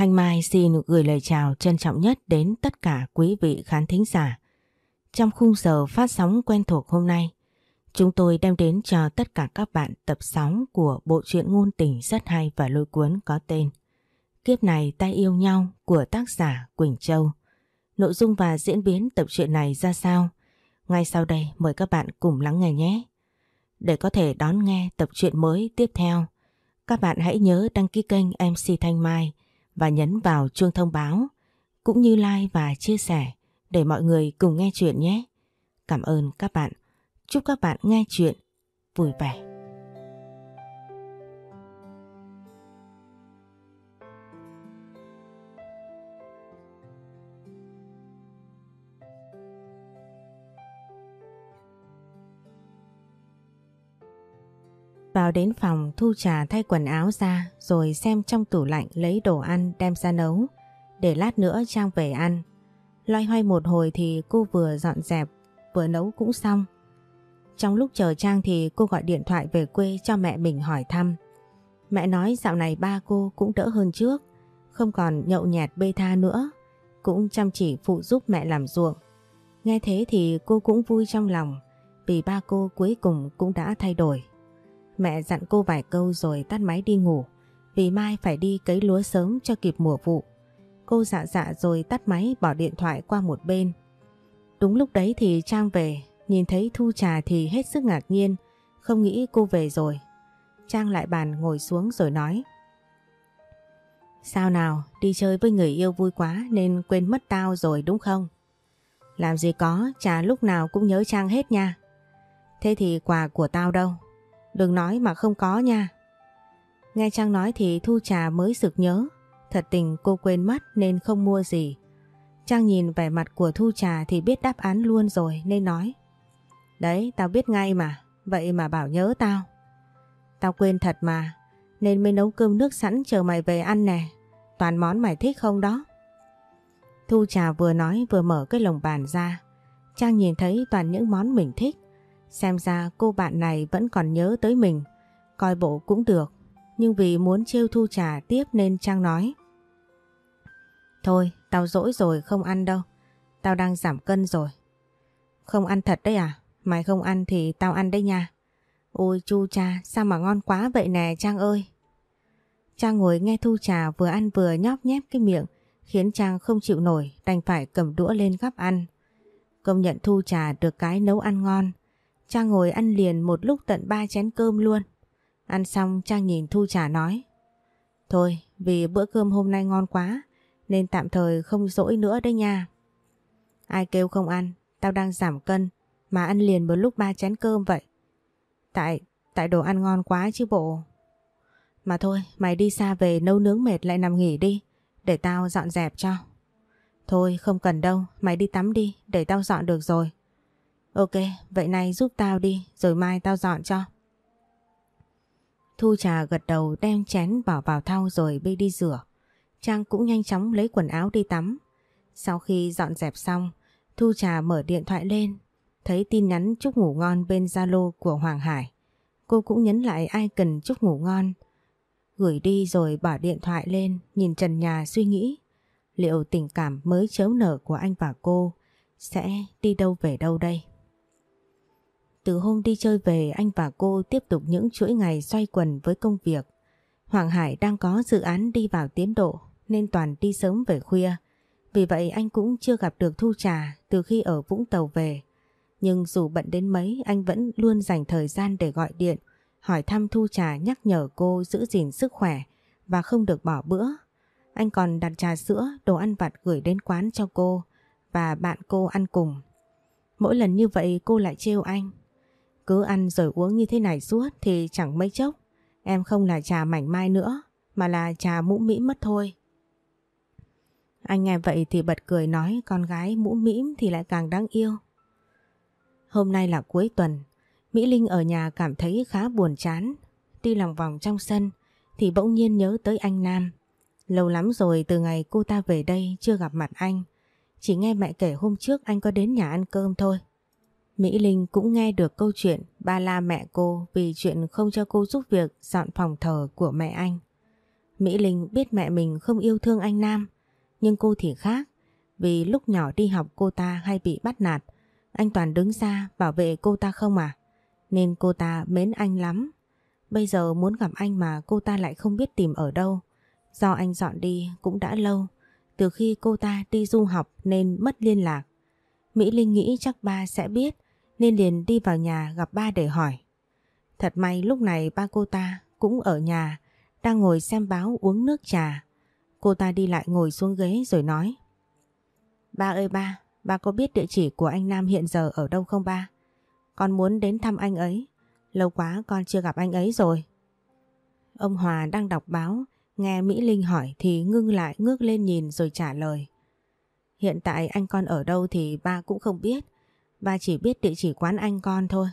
Thanh Mai xin gửi lời chào trân trọng nhất đến tất cả quý vị khán thính giả. Trong khung giờ phát sóng quen thuộc hôm nay, chúng tôi đem đến cho tất cả các bạn tập 6 của bộ truyện ngôn tình rất hay và lôi cuốn có tên Kiếp này ta yêu nhau của tác giả Quỳnh Châu. Nội dung và diễn biến tập truyện này ra sao? Ngay sau đây mời các bạn cùng lắng nghe nhé. Để có thể đón nghe tập truyện mới tiếp theo, các bạn hãy nhớ đăng ký kênh MC Thanh Mai và nhấn vào chuông thông báo, cũng như like và chia sẻ để mọi người cùng nghe chuyện nhé. Cảm ơn các bạn. Chúc các bạn nghe chuyện vui vẻ. Vào đến phòng Thu trà thay quần áo ra rồi xem trong tủ lạnh lấy đồ ăn đem ra nấu để lát nữa Trang về ăn. Loay hoay một hồi thì cô vừa dọn dẹp vừa nấu cũng xong. Trong lúc chờ Trang thì cô gọi điện thoại về quê cho mẹ mình hỏi thăm. Mẹ nói dạo này ba cô cũng đỡ hơn trước, không còn nhậu nhẹt bê tha nữa, cũng chăm chỉ phụ giúp mẹ làm ruộng. Nghe thế thì cô cũng vui trong lòng vì ba cô cuối cùng cũng đã thay đổi. Mẹ dặn cô vài câu rồi tắt máy đi ngủ vì mai phải đi cấy lúa sớm cho kịp mùa vụ. Cô dạ dạ rồi tắt máy bỏ điện thoại qua một bên. Đúng lúc đấy thì Trang về, nhìn thấy Thu Trà thì hết sức ngạc nhiên, không nghĩ cô về rồi. Trang lại bàn ngồi xuống rồi nói. Sao nào, đi chơi với người yêu vui quá nên quên mất tao rồi đúng không? Làm gì có, Trà lúc nào cũng nhớ Trang hết nha. Thế thì quà của tao đâu? Đừng nói mà không có nha. Nghe Trang nói thì Thu Trà mới sực nhớ. Thật tình cô quên mất nên không mua gì. Trang nhìn vẻ mặt của Thu Trà thì biết đáp án luôn rồi nên nói. Đấy, tao biết ngay mà. Vậy mà bảo nhớ tao. Tao quên thật mà. Nên mới nấu cơm nước sẵn chờ mày về ăn nè. Toàn món mày thích không đó. Thu Trà vừa nói vừa mở cái lồng bàn ra. Trang nhìn thấy toàn những món mình thích. Xem ra cô bạn này vẫn còn nhớ tới mình, coi bộ cũng được. Nhưng vì muốn trêu Thu Trà tiếp nên Trang nói. Thôi, tao dỗi rồi không ăn đâu. Tao đang giảm cân rồi. Không ăn thật đấy à? Mày không ăn thì tao ăn đấy nha. Ôi chu cha, sao mà ngon quá vậy nè Trang ơi. Trang ngồi nghe Thu Trà vừa ăn vừa nhóp nhép cái miệng, khiến Trang không chịu nổi, đành phải cầm đũa lên gắp ăn. Công nhận Thu Trà được cái nấu ăn ngon, Trang ngồi ăn liền một lúc tận ba chén cơm luôn. Ăn xong Trang nhìn Thu Trà nói. Thôi, vì bữa cơm hôm nay ngon quá, nên tạm thời không dỗi nữa đấy nha. Ai kêu không ăn, tao đang giảm cân, mà ăn liền một lúc ba chén cơm vậy. Tại, tại đồ ăn ngon quá chứ bộ. Mà thôi, mày đi xa về nấu nướng mệt lại nằm nghỉ đi, để tao dọn dẹp cho. Thôi không cần đâu, mày đi tắm đi, để tao dọn được rồi. Ok, vậy này giúp tao đi, rồi mai tao dọn cho. Thu trà gật đầu đem chén bỏ vào thau rồi bê đi rửa. Trang cũng nhanh chóng lấy quần áo đi tắm. Sau khi dọn dẹp xong, Thu trà mở điện thoại lên, thấy tin nhắn chúc ngủ ngon bên Zalo của Hoàng Hải. Cô cũng nhấn lại ai cần chúc ngủ ngon. Gửi đi rồi bỏ điện thoại lên, nhìn trần nhà suy nghĩ. Liệu tình cảm mới chớm nở của anh và cô sẽ đi đâu về đâu đây? Từ hôm đi chơi về anh và cô tiếp tục những chuỗi ngày xoay quần với công việc. Hoàng Hải đang có dự án đi vào tiến độ nên toàn đi sớm về khuya. Vì vậy anh cũng chưa gặp được Thu Trà từ khi ở Vũng Tàu về. Nhưng dù bận đến mấy anh vẫn luôn dành thời gian để gọi điện, hỏi thăm Thu Trà nhắc nhở cô giữ gìn sức khỏe và không được bỏ bữa. Anh còn đặt trà sữa, đồ ăn vặt gửi đến quán cho cô và bạn cô ăn cùng. Mỗi lần như vậy cô lại trêu anh cứ ăn rồi uống như thế này suốt thì chẳng mấy chốc. Em không là trà mảnh mai nữa, mà là trà mũ mĩm mất thôi. Anh nghe vậy thì bật cười nói con gái mũ mĩm thì lại càng đáng yêu. Hôm nay là cuối tuần, Mỹ Linh ở nhà cảm thấy khá buồn chán. Đi lòng vòng trong sân thì bỗng nhiên nhớ tới anh Nam. Lâu lắm rồi từ ngày cô ta về đây chưa gặp mặt anh. Chỉ nghe mẹ kể hôm trước anh có đến nhà ăn cơm thôi. Mỹ Linh cũng nghe được câu chuyện ba la mẹ cô vì chuyện không cho cô giúp việc dọn phòng thờ của mẹ anh. Mỹ Linh biết mẹ mình không yêu thương anh Nam, nhưng cô thì khác. Vì lúc nhỏ đi học cô ta hay bị bắt nạt, anh Toàn đứng ra bảo vệ cô ta không à? Nên cô ta mến anh lắm. Bây giờ muốn gặp anh mà cô ta lại không biết tìm ở đâu. Do anh dọn đi cũng đã lâu, từ khi cô ta đi du học nên mất liên lạc. Mỹ Linh nghĩ chắc ba sẽ biết nên liền đi vào nhà gặp ba để hỏi. Thật may lúc này ba cô ta cũng ở nhà, đang ngồi xem báo uống nước trà. Cô ta đi lại ngồi xuống ghế rồi nói. Ba ơi ba, ba có biết địa chỉ của anh Nam hiện giờ ở đâu không ba? Con muốn đến thăm anh ấy. Lâu quá con chưa gặp anh ấy rồi. Ông Hòa đang đọc báo, nghe Mỹ Linh hỏi thì ngưng lại ngước lên nhìn rồi trả lời. Hiện tại anh con ở đâu thì ba cũng không biết. Ba chỉ biết địa chỉ quán anh con thôi.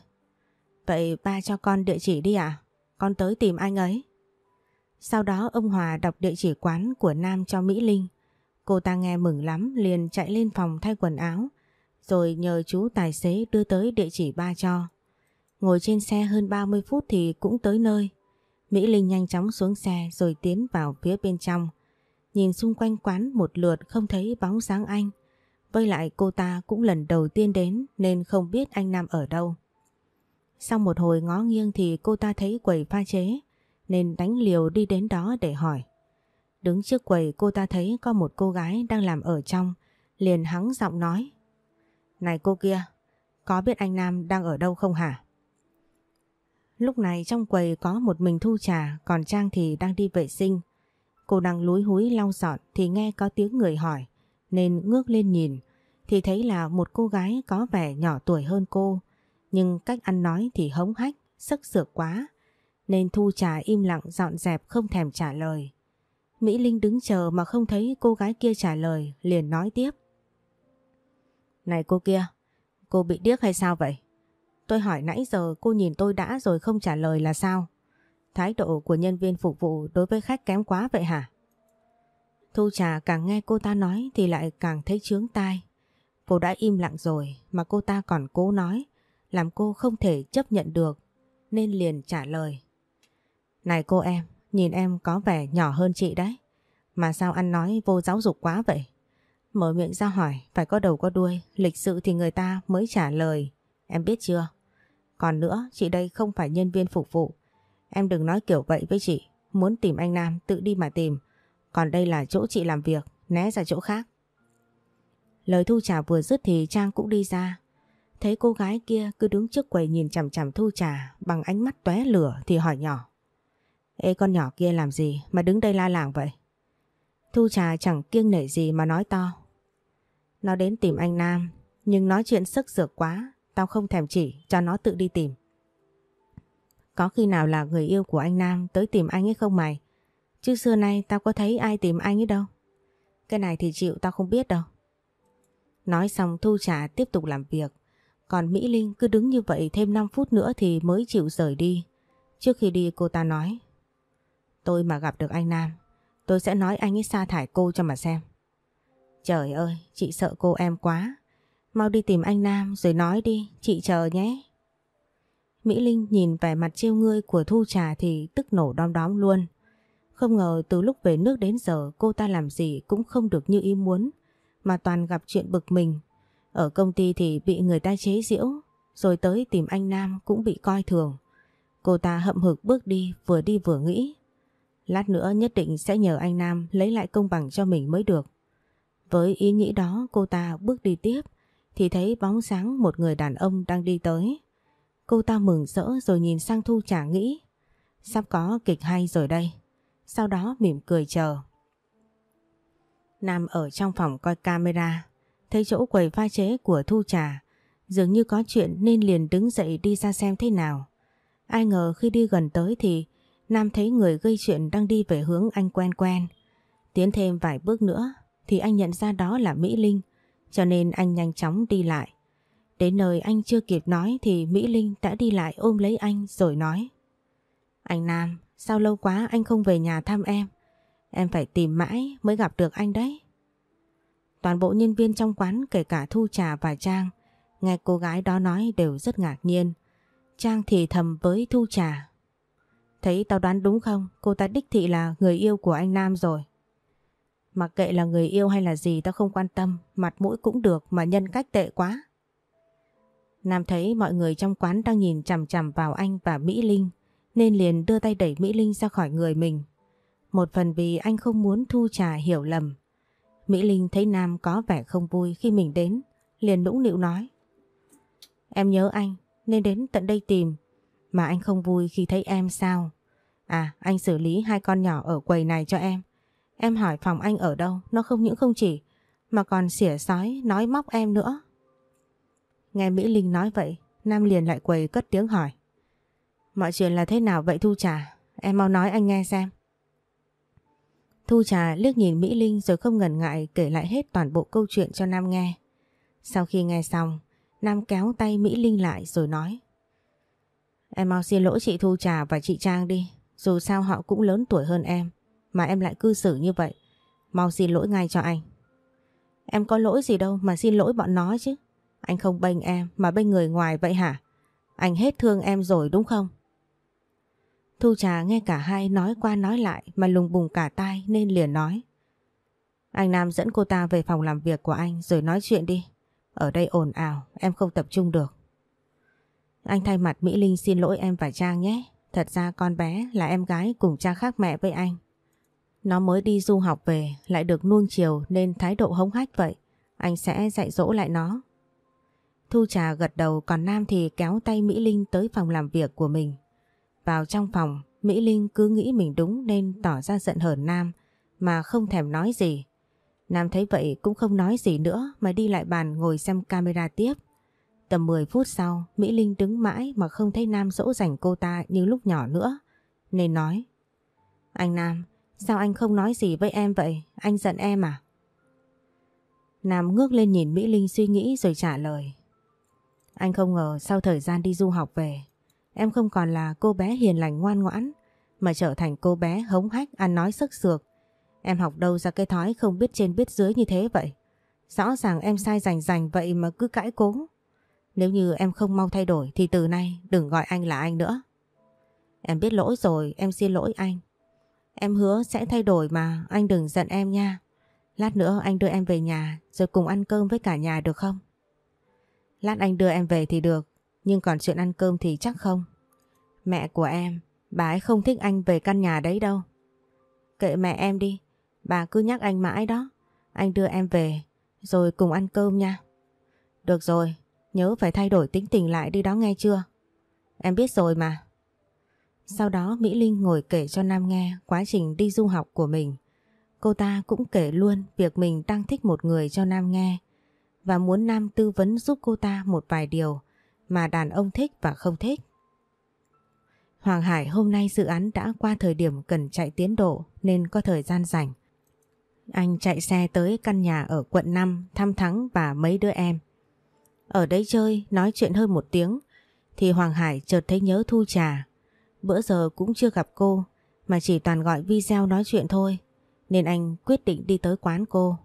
Vậy ba cho con địa chỉ đi ạ. Con tới tìm anh ấy. Sau đó ông Hòa đọc địa chỉ quán của Nam cho Mỹ Linh. Cô ta nghe mừng lắm, liền chạy lên phòng thay quần áo, rồi nhờ chú tài xế đưa tới địa chỉ ba cho. Ngồi trên xe hơn 30 phút thì cũng tới nơi. Mỹ Linh nhanh chóng xuống xe rồi tiến vào phía bên trong. Nhìn xung quanh quán một lượt không thấy bóng dáng anh. Với lại cô ta cũng lần đầu tiên đến nên không biết anh Nam ở đâu. Sau một hồi ngó nghiêng thì cô ta thấy quầy pha chế nên đánh liều đi đến đó để hỏi. Đứng trước quầy cô ta thấy có một cô gái đang làm ở trong, liền hắng giọng nói. Này cô kia, có biết anh Nam đang ở đâu không hả? Lúc này trong quầy có một mình thu trà, còn Trang thì đang đi vệ sinh. Cô đang lúi húi lau dọn thì nghe có tiếng người hỏi, nên ngước lên nhìn, thì thấy là một cô gái có vẻ nhỏ tuổi hơn cô, nhưng cách ăn nói thì hống hách, sức sược quá, nên thu trà im lặng dọn dẹp không thèm trả lời. Mỹ Linh đứng chờ mà không thấy cô gái kia trả lời, liền nói tiếp. Này cô kia, cô bị điếc hay sao vậy? Tôi hỏi nãy giờ cô nhìn tôi đã rồi không trả lời là sao? Thái độ của nhân viên phục vụ đối với khách kém quá vậy hả? Thu trà càng nghe cô ta nói thì lại càng thấy chướng tai. Cô đã im lặng rồi mà cô ta còn cố nói, làm cô không thể chấp nhận được, nên liền trả lời. Này cô em, nhìn em có vẻ nhỏ hơn chị đấy, mà sao ăn nói vô giáo dục quá vậy? Mở miệng ra hỏi, phải có đầu có đuôi, lịch sự thì người ta mới trả lời, em biết chưa? Còn nữa, chị đây không phải nhân viên phục vụ. Em đừng nói kiểu vậy với chị. Muốn tìm anh Nam tự đi mà tìm. Còn đây là chỗ chị làm việc, né ra chỗ khác. Lời Thu Trà vừa dứt thì Trang cũng đi ra. Thấy cô gái kia cứ đứng trước quầy nhìn chằm chằm Thu Trà bằng ánh mắt tóe lửa thì hỏi nhỏ. Ê con nhỏ kia làm gì mà đứng đây la làng vậy? Thu Trà chẳng kiêng nể gì mà nói to. Nó đến tìm anh Nam, nhưng nói chuyện sức sược quá Tao không thèm chỉ cho nó tự đi tìm. Có khi nào là người yêu của anh Nam tới tìm anh ấy không mày? Chứ xưa nay tao có thấy ai tìm anh ấy đâu. Cái này thì chịu tao không biết đâu. Nói xong Thu Trà tiếp tục làm việc. Còn Mỹ Linh cứ đứng như vậy thêm 5 phút nữa thì mới chịu rời đi. Trước khi đi cô ta nói Tôi mà gặp được anh Nam Tôi sẽ nói anh ấy sa thải cô cho mà xem Trời ơi chị sợ cô em quá Mau đi tìm anh Nam rồi nói đi, chị chờ nhé. Mỹ Linh nhìn vẻ mặt trêu ngươi của Thu Trà thì tức nổ đom đóm luôn. Không ngờ từ lúc về nước đến giờ cô ta làm gì cũng không được như ý muốn, mà toàn gặp chuyện bực mình. Ở công ty thì bị người ta chế giễu, rồi tới tìm anh Nam cũng bị coi thường. Cô ta hậm hực bước đi vừa đi vừa nghĩ. Lát nữa nhất định sẽ nhờ anh Nam lấy lại công bằng cho mình mới được. Với ý nghĩ đó cô ta bước đi tiếp thì thấy bóng sáng một người đàn ông đang đi tới. Cô ta mừng rỡ rồi nhìn sang Thu Trà nghĩ sắp có kịch hay rồi đây. Sau đó mỉm cười chờ. Nam ở trong phòng coi camera, thấy chỗ quầy pha chế của Thu Trà, dường như có chuyện nên liền đứng dậy đi ra xem thế nào. Ai ngờ khi đi gần tới thì Nam thấy người gây chuyện đang đi về hướng anh quen quen. Tiến thêm vài bước nữa thì anh nhận ra đó là Mỹ Linh, cho nên anh nhanh chóng đi lại. Đến nơi anh chưa kịp nói thì Mỹ Linh đã đi lại ôm lấy anh rồi nói. Anh Nam, sao lâu quá anh không về nhà thăm em? Em phải tìm mãi mới gặp được anh đấy. Toàn bộ nhân viên trong quán kể cả Thu Trà và Trang nghe cô gái đó nói đều rất ngạc nhiên. Trang thì thầm với Thu Trà. Thấy tao đoán đúng không? Cô ta đích thị là người yêu của anh Nam rồi. Mặc kệ là người yêu hay là gì tao không quan tâm, mặt mũi cũng được mà nhân cách tệ quá. Nam thấy mọi người trong quán đang nhìn chằm chằm vào anh và Mỹ Linh nên liền đưa tay đẩy Mỹ Linh ra khỏi người mình. Một phần vì anh không muốn Thu Trà hiểu lầm. Mỹ Linh thấy Nam có vẻ không vui khi mình đến, liền nũng nịu nói. Em nhớ anh nên đến tận đây tìm, mà anh không vui khi thấy em sao? À, anh xử lý hai con nhỏ ở quầy này cho em. Em hỏi phòng anh ở đâu, nó không những không chỉ, mà còn xỉa sói, nói móc em nữa. Nghe Mỹ Linh nói vậy, Nam liền lại quầy cất tiếng hỏi. Mọi chuyện là thế nào vậy Thu Trà? Em mau nói anh nghe xem. Thu Trà liếc nhìn Mỹ Linh rồi không ngần ngại kể lại hết toàn bộ câu chuyện cho Nam nghe. Sau khi nghe xong, Nam kéo tay Mỹ Linh lại rồi nói. Em mau xin lỗi chị Thu Trà và chị Trang đi. Dù sao họ cũng lớn tuổi hơn em. Mà em lại cư xử như vậy. Mau xin lỗi ngay cho anh. Em có lỗi gì đâu mà xin lỗi bọn nó chứ. Anh không bênh em mà bênh người ngoài vậy hả? Anh hết thương em rồi đúng không? Thu Trà nghe cả hai nói qua nói lại mà lùng bùng cả tai nên liền nói. Anh Nam dẫn cô ta về phòng làm việc của anh rồi nói chuyện đi. Ở đây ồn ào, em không tập trung được. Anh thay mặt Mỹ Linh xin lỗi em và Trang nhé. Thật ra con bé là em gái cùng cha khác mẹ với anh. Nó mới đi du học về lại được nuông chiều nên thái độ hống hách vậy. Anh sẽ dạy dỗ lại nó. Thu Trà gật đầu còn Nam thì kéo tay Mỹ Linh tới phòng làm việc của mình. Vào trong phòng, Mỹ Linh cứ nghĩ mình đúng nên tỏ ra giận hờn Nam mà không thèm nói gì. Nam thấy vậy cũng không nói gì nữa mà đi lại bàn ngồi xem camera tiếp. Tầm 10 phút sau, Mỹ Linh đứng mãi mà không thấy Nam dỗ dành cô ta như lúc nhỏ nữa. Nên nói, anh Nam, sao anh không nói gì với em vậy? Anh giận em à? Nam ngước lên nhìn Mỹ Linh suy nghĩ rồi trả lời. Anh không ngờ sau thời gian đi du học về, em không còn là cô bé hiền lành ngoan ngoãn, mà trở thành cô bé hống hách ăn nói sức sược. Em học đâu ra cái thói không biết trên biết dưới như thế vậy? Rõ ràng em sai rành rành vậy mà cứ cãi cố. Nếu như em không mau thay đổi thì từ nay đừng gọi anh là anh nữa. Em biết lỗi rồi, em xin lỗi anh. Em hứa sẽ thay đổi mà, anh đừng giận em nha. Lát nữa anh đưa em về nhà rồi cùng ăn cơm với cả nhà được không? Lát anh đưa em về thì được, nhưng còn chuyện ăn cơm thì chắc không. Mẹ của em, bà ấy không thích anh về căn nhà đấy đâu. Kệ mẹ em đi, bà cứ nhắc anh mãi đó. Anh đưa em về, rồi cùng ăn cơm nha. Được rồi, nhớ phải thay đổi tính tình lại đi đó nghe chưa? Em biết rồi mà. Sau đó Mỹ Linh ngồi kể cho Nam nghe quá trình đi du học của mình. Cô ta cũng kể luôn việc mình đang thích một người cho Nam nghe và muốn Nam tư vấn giúp cô ta một vài điều mà đàn ông thích và không thích. Hoàng Hải hôm nay dự án đã qua thời điểm cần chạy tiến độ nên có thời gian rảnh. Anh chạy xe tới căn nhà ở quận 5 thăm Thắng và mấy đứa em. Ở đấy chơi, nói chuyện hơn một tiếng thì Hoàng Hải chợt thấy nhớ Thu Trà. Bữa giờ cũng chưa gặp cô mà chỉ toàn gọi video nói chuyện thôi nên anh quyết định đi tới quán cô.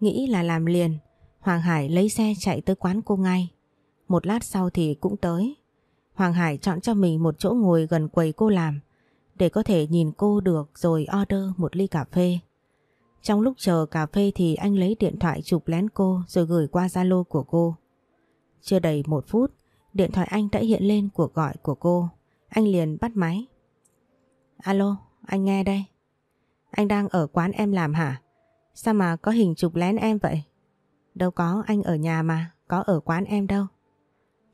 Nghĩ là làm liền Hoàng Hải lấy xe chạy tới quán cô ngay. Một lát sau thì cũng tới. Hoàng Hải chọn cho mình một chỗ ngồi gần quầy cô làm để có thể nhìn cô được rồi order một ly cà phê. Trong lúc chờ cà phê thì anh lấy điện thoại chụp lén cô rồi gửi qua Zalo của cô. Chưa đầy một phút, điện thoại anh đã hiện lên cuộc gọi của cô. Anh liền bắt máy. Alo, anh nghe đây. Anh đang ở quán em làm hả? Sao mà có hình chụp lén em vậy? Đâu có anh ở nhà mà, có ở quán em đâu.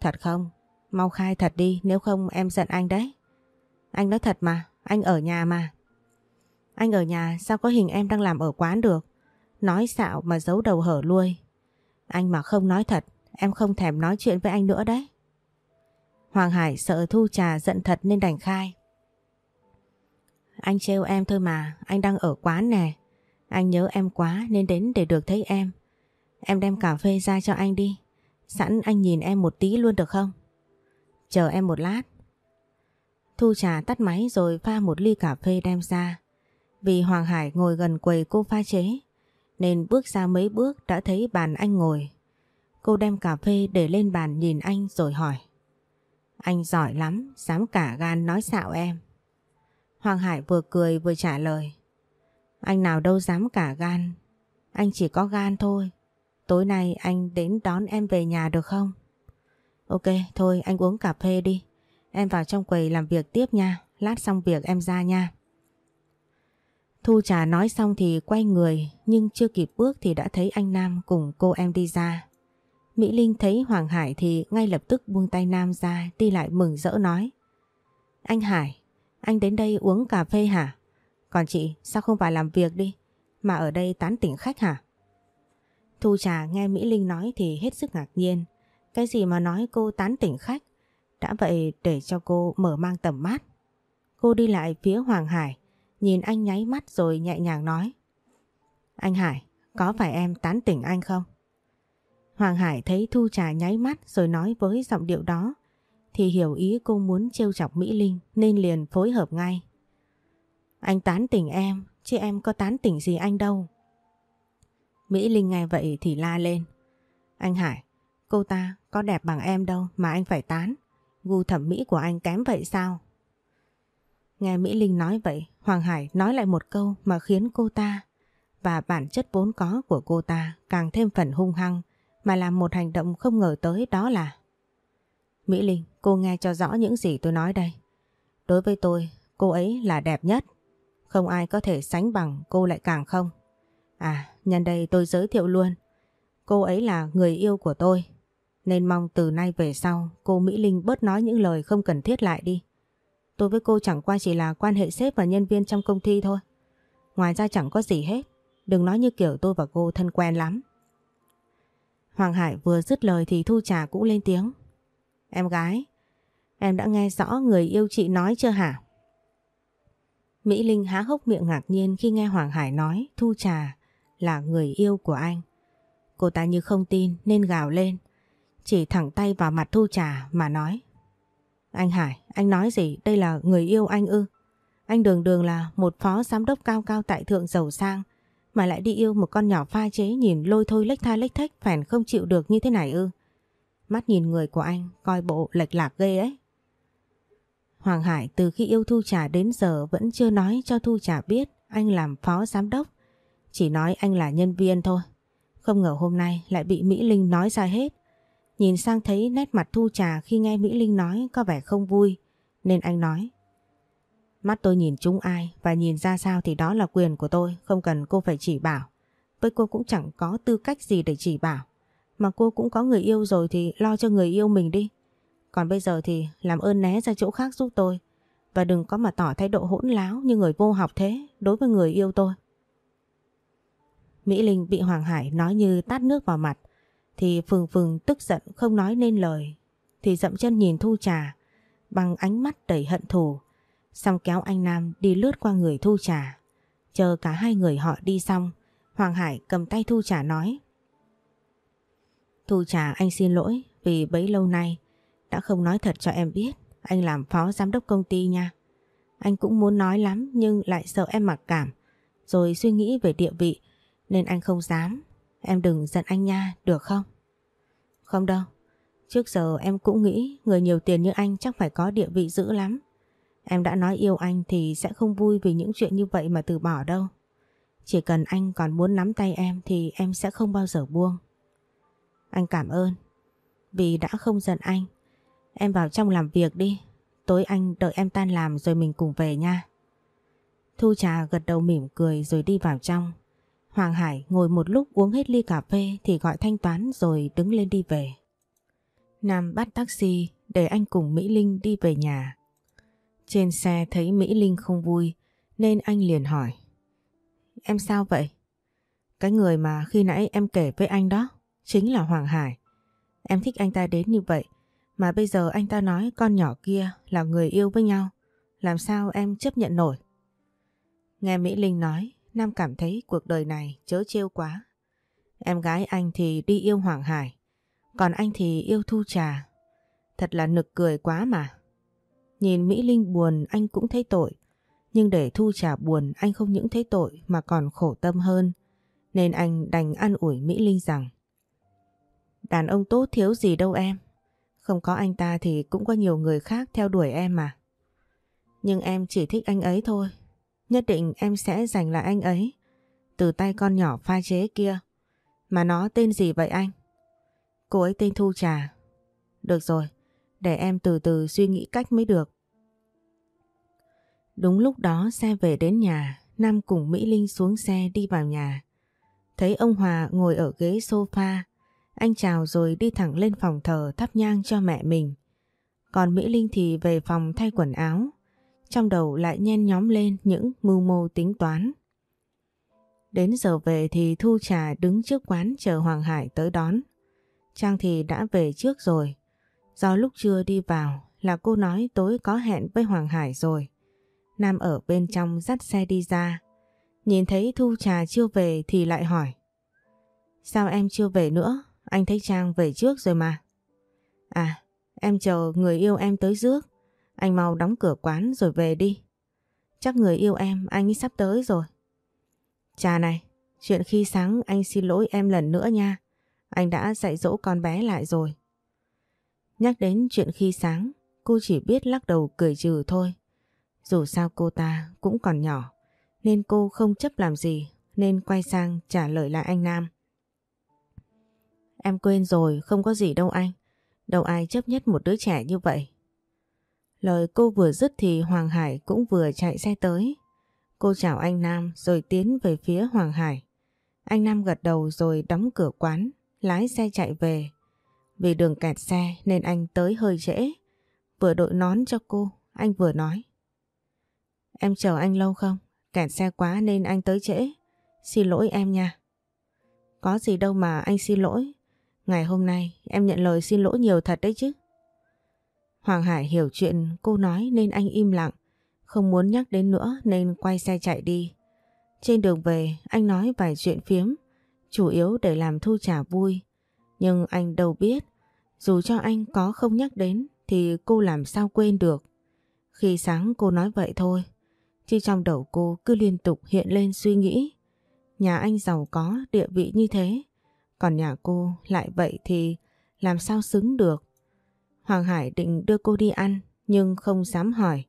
Thật không? Mau khai thật đi nếu không em giận anh đấy. Anh nói thật mà, anh ở nhà mà. Anh ở nhà sao có hình em đang làm ở quán được? Nói xạo mà giấu đầu hở lui. Anh mà không nói thật, em không thèm nói chuyện với anh nữa đấy. Hoàng Hải sợ Thu Trà giận thật nên đành khai. Anh trêu em thôi mà, anh đang ở quán nè. Anh nhớ em quá nên đến để được thấy em. Em đem cà phê ra cho anh đi. Sẵn anh nhìn em một tí luôn được không? Chờ em một lát. Thu trà tắt máy rồi pha một ly cà phê đem ra. Vì Hoàng Hải ngồi gần quầy cô pha chế, nên bước ra mấy bước đã thấy bàn anh ngồi. Cô đem cà phê để lên bàn nhìn anh rồi hỏi. Anh giỏi lắm, dám cả gan nói xạo em. Hoàng Hải vừa cười vừa trả lời. Anh nào đâu dám cả gan. Anh chỉ có gan thôi. Tối nay anh đến đón em về nhà được không? Ok, thôi anh uống cà phê đi. Em vào trong quầy làm việc tiếp nha. Lát xong việc em ra nha. Thu trà nói xong thì quay người nhưng chưa kịp bước thì đã thấy anh Nam cùng cô em đi ra. Mỹ Linh thấy Hoàng Hải thì ngay lập tức buông tay Nam ra đi lại mừng rỡ nói. Anh Hải, anh đến đây uống cà phê hả? Còn chị sao không vào làm việc đi mà ở đây tán tỉnh khách hả? Thu trà nghe Mỹ Linh nói thì hết sức ngạc nhiên. Cái gì mà nói cô tán tỉnh khách? Đã vậy để cho cô mở mang tầm mắt. Cô đi lại phía Hoàng Hải, nhìn anh nháy mắt rồi nhẹ nhàng nói. Anh Hải, có phải em tán tỉnh anh không? Hoàng Hải thấy Thu Trà nháy mắt rồi nói với giọng điệu đó thì hiểu ý cô muốn trêu chọc Mỹ Linh nên liền phối hợp ngay. Anh tán tỉnh em, chứ em có tán tỉnh gì anh đâu. Mỹ Linh nghe vậy thì la lên. Anh Hải, cô ta có đẹp bằng em đâu mà anh phải tán. Gu thẩm mỹ của anh kém vậy sao? Nghe Mỹ Linh nói vậy, Hoàng Hải nói lại một câu mà khiến cô ta và bản chất vốn có của cô ta càng thêm phần hung hăng mà làm một hành động không ngờ tới đó là Mỹ Linh, cô nghe cho rõ những gì tôi nói đây. Đối với tôi, cô ấy là đẹp nhất. Không ai có thể sánh bằng cô lại càng không. À, nhân đây tôi giới thiệu luôn. Cô ấy là người yêu của tôi. Nên mong từ nay về sau cô Mỹ Linh bớt nói những lời không cần thiết lại đi. Tôi với cô chẳng qua chỉ là quan hệ sếp và nhân viên trong công ty thôi. Ngoài ra chẳng có gì hết. Đừng nói như kiểu tôi và cô thân quen lắm. Hoàng Hải vừa dứt lời thì Thu Trà cũng lên tiếng. Em gái, em đã nghe rõ người yêu chị nói chưa hả? Mỹ Linh há hốc miệng ngạc nhiên khi nghe Hoàng Hải nói Thu Trà là người yêu của anh. Cô ta như không tin nên gào lên. Chỉ thẳng tay vào mặt Thu Trà mà nói. Anh Hải, anh nói gì? Đây là người yêu anh ư? Anh đường đường là một phó giám đốc cao cao tại thượng giàu sang mà lại đi yêu một con nhỏ pha chế nhìn lôi thôi lách tha lách thách phèn không chịu được như thế này ư? Mắt nhìn người của anh coi bộ lệch lạc ghê ấy. Hoàng Hải từ khi yêu Thu Trà đến giờ vẫn chưa nói cho Thu Trà biết anh làm phó giám đốc. Chỉ nói anh là nhân viên thôi. Không ngờ hôm nay lại bị Mỹ Linh nói ra hết. Nhìn sang thấy nét mặt Thu Trà khi nghe Mỹ Linh nói có vẻ không vui. Nên anh nói. Mắt tôi nhìn chúng ai và nhìn ra sao thì đó là quyền của tôi. Không cần cô phải chỉ bảo. Với cô cũng chẳng có tư cách gì để chỉ bảo. Mà cô cũng có người yêu rồi thì lo cho người yêu mình đi. Còn bây giờ thì làm ơn né ra chỗ khác giúp tôi. Và đừng có mà tỏ thái độ hỗn láo như người vô học thế đối với người yêu tôi. Mỹ Linh bị Hoàng Hải nói như tát nước vào mặt. Thì Phừng Phừng tức giận không nói nên lời. Thì dậm chân nhìn Thu Trà bằng ánh mắt đầy hận thù. Xong kéo anh Nam đi lướt qua người Thu Trà. Chờ cả hai người họ đi xong. Hoàng Hải cầm tay Thu Trà nói. Thu Trà, anh xin lỗi vì bấy lâu nay đã không nói thật cho em biết anh làm phó giám đốc công ty nha. Anh cũng muốn nói lắm nhưng lại sợ em mặc cảm, rồi suy nghĩ về địa vị nên anh không dám. Em đừng giận anh nha, được không? Không đâu. Trước giờ em cũng nghĩ người nhiều tiền như anh chắc phải có địa vị dữ lắm. Em đã nói yêu anh thì sẽ không vui vì những chuyện như vậy mà từ bỏ đâu. Chỉ cần anh còn muốn nắm tay em thì em sẽ không bao giờ buông. Anh cảm ơn. Vì đã không giận anh. Em vào trong làm việc đi. Tối anh đợi em tan làm rồi mình cùng về nha. Thu trà gật đầu mỉm cười rồi đi vào trong. Hoàng Hải ngồi một lúc uống hết ly cà phê thì gọi thanh toán rồi đứng lên đi về. Nam bắt taxi để anh cùng Mỹ Linh đi về nhà. Trên xe thấy Mỹ Linh không vui nên anh liền hỏi. Em sao vậy? Cái người mà khi nãy em kể với anh đó chính là Hoàng Hải. Em thích anh ta đến như vậy mà bây giờ anh ta nói con nhỏ kia là người yêu với nhau. Làm sao em chấp nhận nổi? Nghe Mỹ Linh nói Nam cảm thấy cuộc đời này chớ trêu quá. Em gái anh thì đi yêu Hoàng Hải, còn anh thì yêu Thu Trà. Thật là nực cười quá mà. Nhìn Mỹ Linh buồn anh cũng thấy tội, nhưng để Thu Trà buồn anh không những thấy tội mà còn khổ tâm hơn, nên anh đành an ủi Mỹ Linh rằng Đàn ông tốt thiếu gì đâu em, không có anh ta thì cũng có nhiều người khác theo đuổi em mà. Nhưng em chỉ thích anh ấy thôi. Nhất định em sẽ giành lại anh ấy. Từ tay con nhỏ pha chế kia. Mà nó tên gì vậy anh? Cô ấy tên Thu Trà. Được rồi, để em từ từ suy nghĩ cách mới được. Đúng lúc đó xe về đến nhà, Nam cùng Mỹ Linh xuống xe đi vào nhà. Thấy ông Hòa ngồi ở ghế sofa, anh chào rồi đi thẳng lên phòng thờ thắp nhang cho mẹ mình. Còn Mỹ Linh thì về phòng thay quần áo, trong đầu lại nhen nhóm lên những mưu mô tính toán. Đến giờ về thì Thu Trà đứng trước quán chờ Hoàng Hải tới đón. Trang thì đã về trước rồi. Do lúc trưa đi vào là cô nói tối có hẹn với Hoàng Hải rồi. Nam ở bên trong dắt xe đi ra. Nhìn thấy Thu Trà chưa về thì lại hỏi. Sao em chưa về nữa? Anh thấy Trang về trước rồi mà. À, em chờ người yêu em tới rước. Anh mau đóng cửa quán rồi về đi. Chắc người yêu em anh ấy sắp tới rồi. Cha này, chuyện khi sáng anh xin lỗi em lần nữa nha. Anh đã dạy dỗ con bé lại rồi. Nhắc đến chuyện khi sáng, cô chỉ biết lắc đầu cười trừ thôi. Dù sao cô ta cũng còn nhỏ, nên cô không chấp làm gì, nên quay sang trả lời lại anh Nam. Em quên rồi, không có gì đâu anh. Đâu ai chấp nhất một đứa trẻ như vậy. Lời cô vừa dứt thì Hoàng Hải cũng vừa chạy xe tới. Cô chào anh Nam rồi tiến về phía Hoàng Hải. Anh Nam gật đầu rồi đóng cửa quán, lái xe chạy về. Vì đường kẹt xe nên anh tới hơi trễ. Vừa đội nón cho cô, anh vừa nói. Em chờ anh lâu không? Kẹt xe quá nên anh tới trễ. Xin lỗi em nha. Có gì đâu mà anh xin lỗi. Ngày hôm nay em nhận lời xin lỗi nhiều thật đấy chứ. Hoàng Hải hiểu chuyện, cô nói nên anh im lặng. Không muốn nhắc đến nữa nên quay xe chạy đi. Trên đường về, anh nói vài chuyện phiếm. Chủ yếu để làm thu trả vui. Nhưng anh đâu biết. Dù cho anh có không nhắc đến thì cô làm sao quên được. Khi sáng cô nói vậy thôi. Chứ trong đầu cô cứ liên tục hiện lên suy nghĩ. Nhà anh giàu có, địa vị như thế. Còn nhà cô lại vậy thì làm sao xứng được. Hoàng Hải định đưa cô đi ăn nhưng không dám hỏi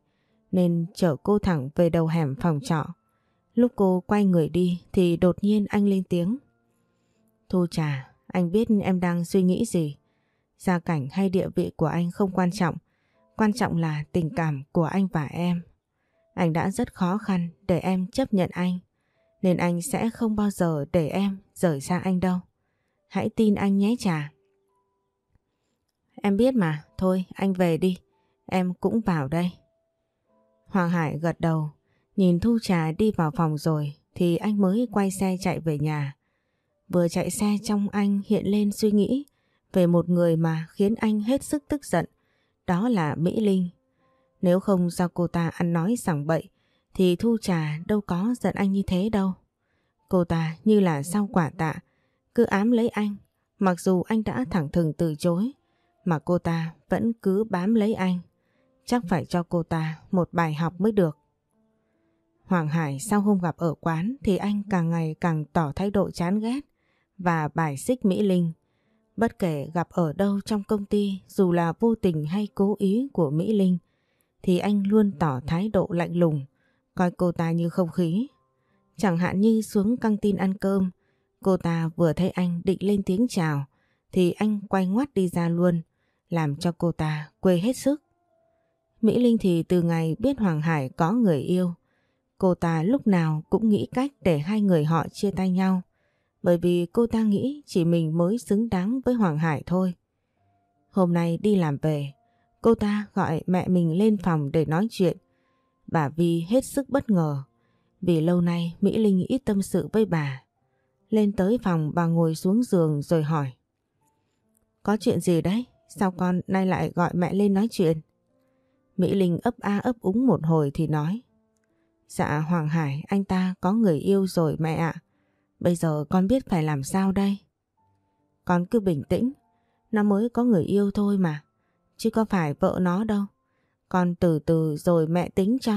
nên chở cô thẳng về đầu hẻm phòng trọ. Lúc cô quay người đi thì đột nhiên anh lên tiếng. Thu trà, anh biết em đang suy nghĩ gì. Gia cảnh hay địa vị của anh không quan trọng. Quan trọng là tình cảm của anh và em. Anh đã rất khó khăn để em chấp nhận anh. Nên anh sẽ không bao giờ để em rời xa anh đâu. Hãy tin anh nhé trà. Em biết mà, thôi anh về đi. Em cũng vào đây. Hoàng Hải gật đầu, nhìn Thu Trà đi vào phòng rồi thì anh mới quay xe chạy về nhà. Vừa chạy xe trong anh hiện lên suy nghĩ về một người mà khiến anh hết sức tức giận, đó là Mỹ Linh. Nếu không do cô ta ăn nói sảng bậy thì Thu Trà đâu có giận anh như thế đâu. Cô ta như là sao quả tạ, cứ ám lấy anh, mặc dù anh đã thẳng thừng từ chối, mà cô ta vẫn cứ bám lấy anh. Chắc phải cho cô ta một bài học mới được. Hoàng Hải sau hôm gặp ở quán thì anh càng ngày càng tỏ thái độ chán ghét và bài xích Mỹ Linh. Bất kể gặp ở đâu trong công ty dù là vô tình hay cố ý của Mỹ Linh thì anh luôn tỏ thái độ lạnh lùng, coi cô ta như không khí. Chẳng hạn như xuống căng tin ăn cơm, cô ta vừa thấy anh định lên tiếng chào thì anh quay ngoắt đi ra luôn, làm cho cô ta quê hết sức. Mỹ Linh thì từ ngày biết Hoàng Hải có người yêu, cô ta lúc nào cũng nghĩ cách để hai người họ chia tay nhau. Bởi vì cô ta nghĩ chỉ mình mới xứng đáng với Hoàng Hải thôi. Hôm nay đi làm về, cô ta gọi mẹ mình lên phòng để nói chuyện. Bà Vi hết sức bất ngờ, vì lâu nay Mỹ Linh ít tâm sự với bà. Lên tới phòng bà ngồi xuống giường rồi hỏi. Có chuyện gì đấy? Sao con nay lại gọi mẹ lên nói chuyện? Mỹ Linh ấp a ấp úng một hồi thì nói. Dạ Hoàng Hải anh ta có người yêu rồi mẹ ạ. Bây giờ con biết phải làm sao đây? Con cứ bình tĩnh. Nó mới có người yêu thôi mà. Chứ có phải vợ nó đâu. Con từ từ rồi mẹ tính cho.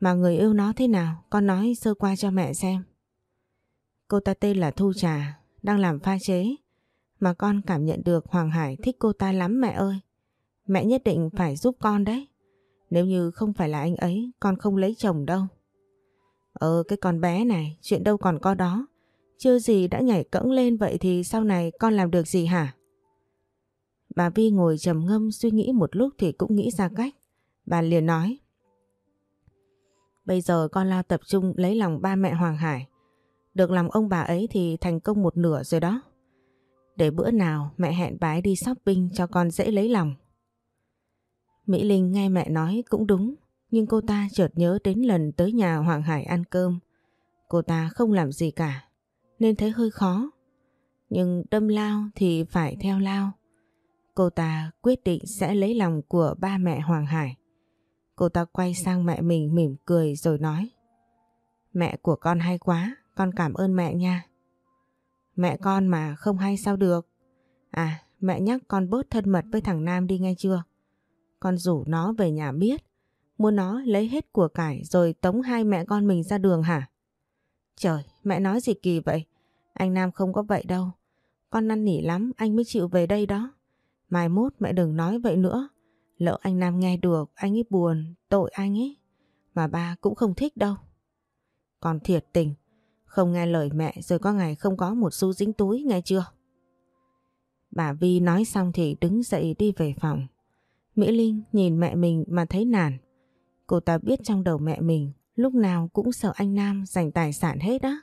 Mà người yêu nó thế nào con nói sơ qua cho mẹ xem. Cô ta tên là Thu Trà, đang làm pha chế. Mà con cảm nhận được Hoàng Hải thích cô ta lắm mẹ ơi. Mẹ nhất định phải giúp con đấy. Nếu như không phải là anh ấy, con không lấy chồng đâu. Ờ cái con bé này, chuyện đâu còn có đó. Chưa gì đã nhảy cẫng lên vậy thì sau này con làm được gì hả? Bà Vi ngồi trầm ngâm suy nghĩ một lúc thì cũng nghĩ ra cách. Bà liền nói. Bây giờ con lao tập trung lấy lòng ba mẹ Hoàng Hải. Được lòng ông bà ấy thì thành công một nửa rồi đó. Để bữa nào mẹ hẹn bái đi shopping cho con dễ lấy lòng. Mỹ Linh nghe mẹ nói cũng đúng, nhưng cô ta chợt nhớ đến lần tới nhà Hoàng Hải ăn cơm. Cô ta không làm gì cả, nên thấy hơi khó. Nhưng đâm lao thì phải theo lao. Cô ta quyết định sẽ lấy lòng của ba mẹ Hoàng Hải. Cô ta quay sang mẹ mình mỉm cười rồi nói. Mẹ của con hay quá, con cảm ơn mẹ nha. Mẹ con mà không hay sao được. À, mẹ nhắc con bớt thân mật với thằng Nam đi nghe chưa? Con rủ nó về nhà biết. Muốn nó lấy hết của cải rồi tống hai mẹ con mình ra đường hả? Trời, mẹ nói gì kỳ vậy? Anh Nam không có vậy đâu. Con năn nỉ lắm, anh mới chịu về đây đó. Mai mốt mẹ đừng nói vậy nữa. Lỡ anh Nam nghe được, anh ấy buồn, tội anh ấy. Mà ba cũng không thích đâu. còn thiệt tình, không nghe lời mẹ rồi có ngày không có một xu dính túi nghe chưa? Bà Vi nói xong thì đứng dậy đi về phòng. Mỹ Linh nhìn mẹ mình mà thấy nản. Cô ta biết trong đầu mẹ mình lúc nào cũng sợ anh Nam giành tài sản hết á.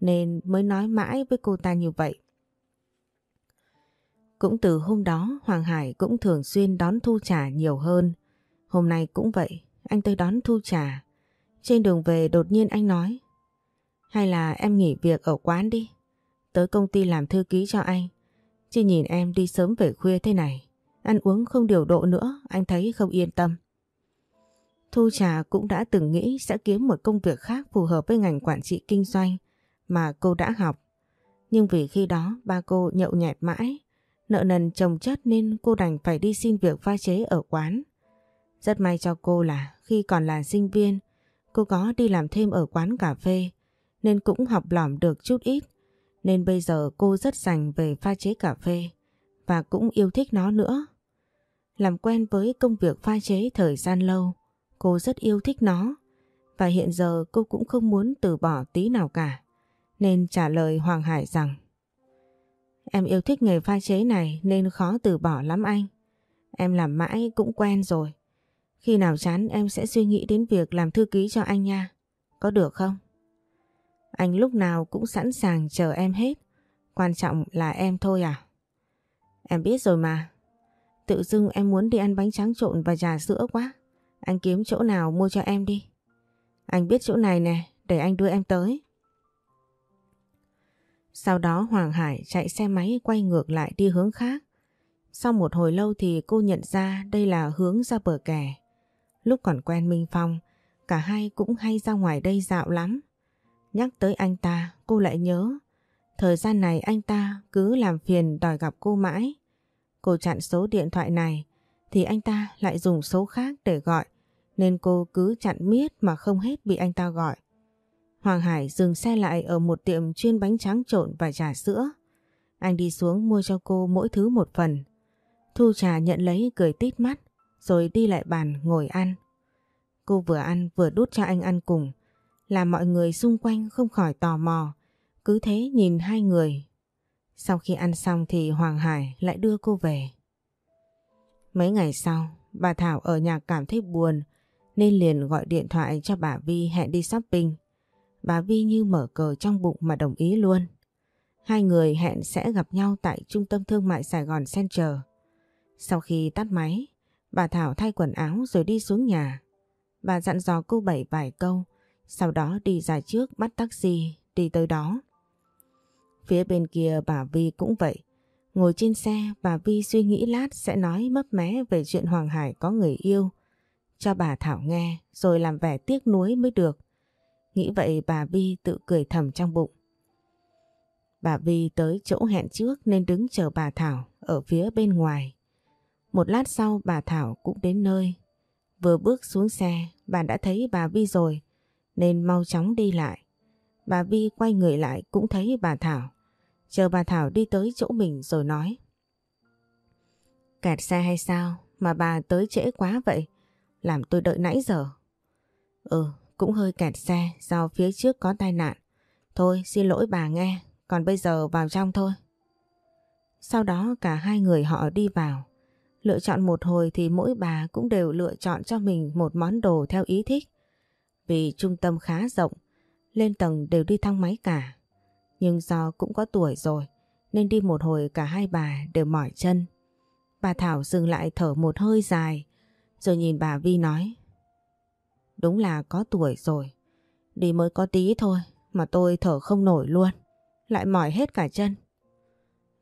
Nên mới nói mãi với cô ta như vậy. Cũng từ hôm đó Hoàng Hải cũng thường xuyên đón Thu Trà nhiều hơn. Hôm nay cũng vậy, anh tới đón Thu Trà. Trên đường về đột nhiên anh nói hay là em nghỉ việc ở quán đi. Tới công ty làm thư ký cho anh. Chứ nhìn em đi sớm về khuya thế này. Ăn uống không điều độ nữa, anh thấy không yên tâm. Thu Trà cũng đã từng nghĩ sẽ kiếm một công việc khác phù hợp với ngành quản trị kinh doanh mà cô đã học. Nhưng vì khi đó ba cô nhậu nhẹt mãi Nợ nần chồng chất nên cô đành phải đi xin việc pha chế ở quán. Rất may cho cô là khi còn là sinh viên, cô có đi làm thêm ở quán cà phê nên cũng học lỏm được chút ít. Nên bây giờ cô rất dành về pha chế cà phê và cũng yêu thích nó nữa. Làm quen với công việc pha chế thời gian lâu, cô rất yêu thích nó và hiện giờ cô cũng không muốn từ bỏ tí nào cả. Nên trả lời Hoàng Hải rằng Em yêu thích nghề pha chế này nên khó từ bỏ lắm anh. Em làm mãi cũng quen rồi. Khi nào chán em sẽ suy nghĩ đến việc làm thư ký cho anh nha. Có được không? Anh lúc nào cũng sẵn sàng chờ em hết. Quan trọng là em thôi à? Em biết rồi mà. Tự dưng em muốn đi ăn bánh tráng trộn và trà sữa quá. Anh kiếm chỗ nào mua cho em đi. Anh biết chỗ này nè, để anh đưa em tới. Sau đó Hoàng Hải chạy xe máy quay ngược lại đi hướng khác. Sau một hồi lâu thì cô nhận ra đây là hướng ra bờ kè. Lúc còn quen Minh Phong, cả hai cũng hay ra ngoài đây dạo lắm. Nhắc tới anh ta, cô lại nhớ. Thời gian này anh ta cứ làm phiền đòi gặp cô mãi. Cô chặn số điện thoại này, thì anh ta lại dùng số khác để gọi. Nên cô cứ chặn miết mà không hết bị anh ta gọi. Hoàng Hải dừng xe lại ở một tiệm chuyên bánh tráng trộn và trà sữa. Anh đi xuống mua cho cô mỗi thứ một phần. Thu trà nhận lấy cười tít mắt rồi đi lại bàn ngồi ăn. Cô vừa ăn vừa đút cho anh ăn cùng làm mọi người xung quanh không khỏi tò mò cứ thế nhìn hai người. Sau khi ăn xong thì Hoàng Hải lại đưa cô về. Mấy ngày sau, bà Thảo ở nhà cảm thấy buồn nên liền gọi điện thoại cho bà Vi hẹn đi shopping bà Vi như mở cờ trong bụng mà đồng ý luôn. Hai người hẹn sẽ gặp nhau tại trung tâm thương mại Sài Gòn Center. Sau khi tắt máy, bà Thảo thay quần áo rồi đi xuống nhà. Bà dặn dò cô Bảy vài câu, sau đó đi ra trước bắt taxi đi tới đó. Phía bên kia bà Vi cũng vậy. Ngồi trên xe, bà Vi suy nghĩ lát sẽ nói mấp mé về chuyện Hoàng Hải có người yêu. Cho bà Thảo nghe rồi làm vẻ tiếc nuối mới được. Nghĩ vậy bà Vi tự cười thầm trong bụng. Bà Vi tới chỗ hẹn trước nên đứng chờ bà Thảo ở phía bên ngoài. Một lát sau bà Thảo cũng đến nơi. Vừa bước xuống xe, bà đã thấy bà Vi rồi, nên mau chóng đi lại. Bà Vi quay người lại cũng thấy bà Thảo. Chờ bà Thảo đi tới chỗ mình rồi nói. Kẹt xe hay sao mà bà tới trễ quá vậy? làm tôi đợi nãy giờ. Ừ, cũng hơi kẹt xe do phía trước có tai nạn. Thôi xin lỗi bà nghe, còn bây giờ vào trong thôi. Sau đó cả hai người họ đi vào. Lựa chọn một hồi thì mỗi bà cũng đều lựa chọn cho mình một món đồ theo ý thích. Vì trung tâm khá rộng, lên tầng đều đi thang máy cả. Nhưng do cũng có tuổi rồi, nên đi một hồi cả hai bà đều mỏi chân. Bà Thảo dừng lại thở một hơi dài, rồi nhìn bà Vi nói. Đúng là có tuổi rồi, đi mới có tí thôi mà tôi thở không nổi luôn, lại mỏi hết cả chân.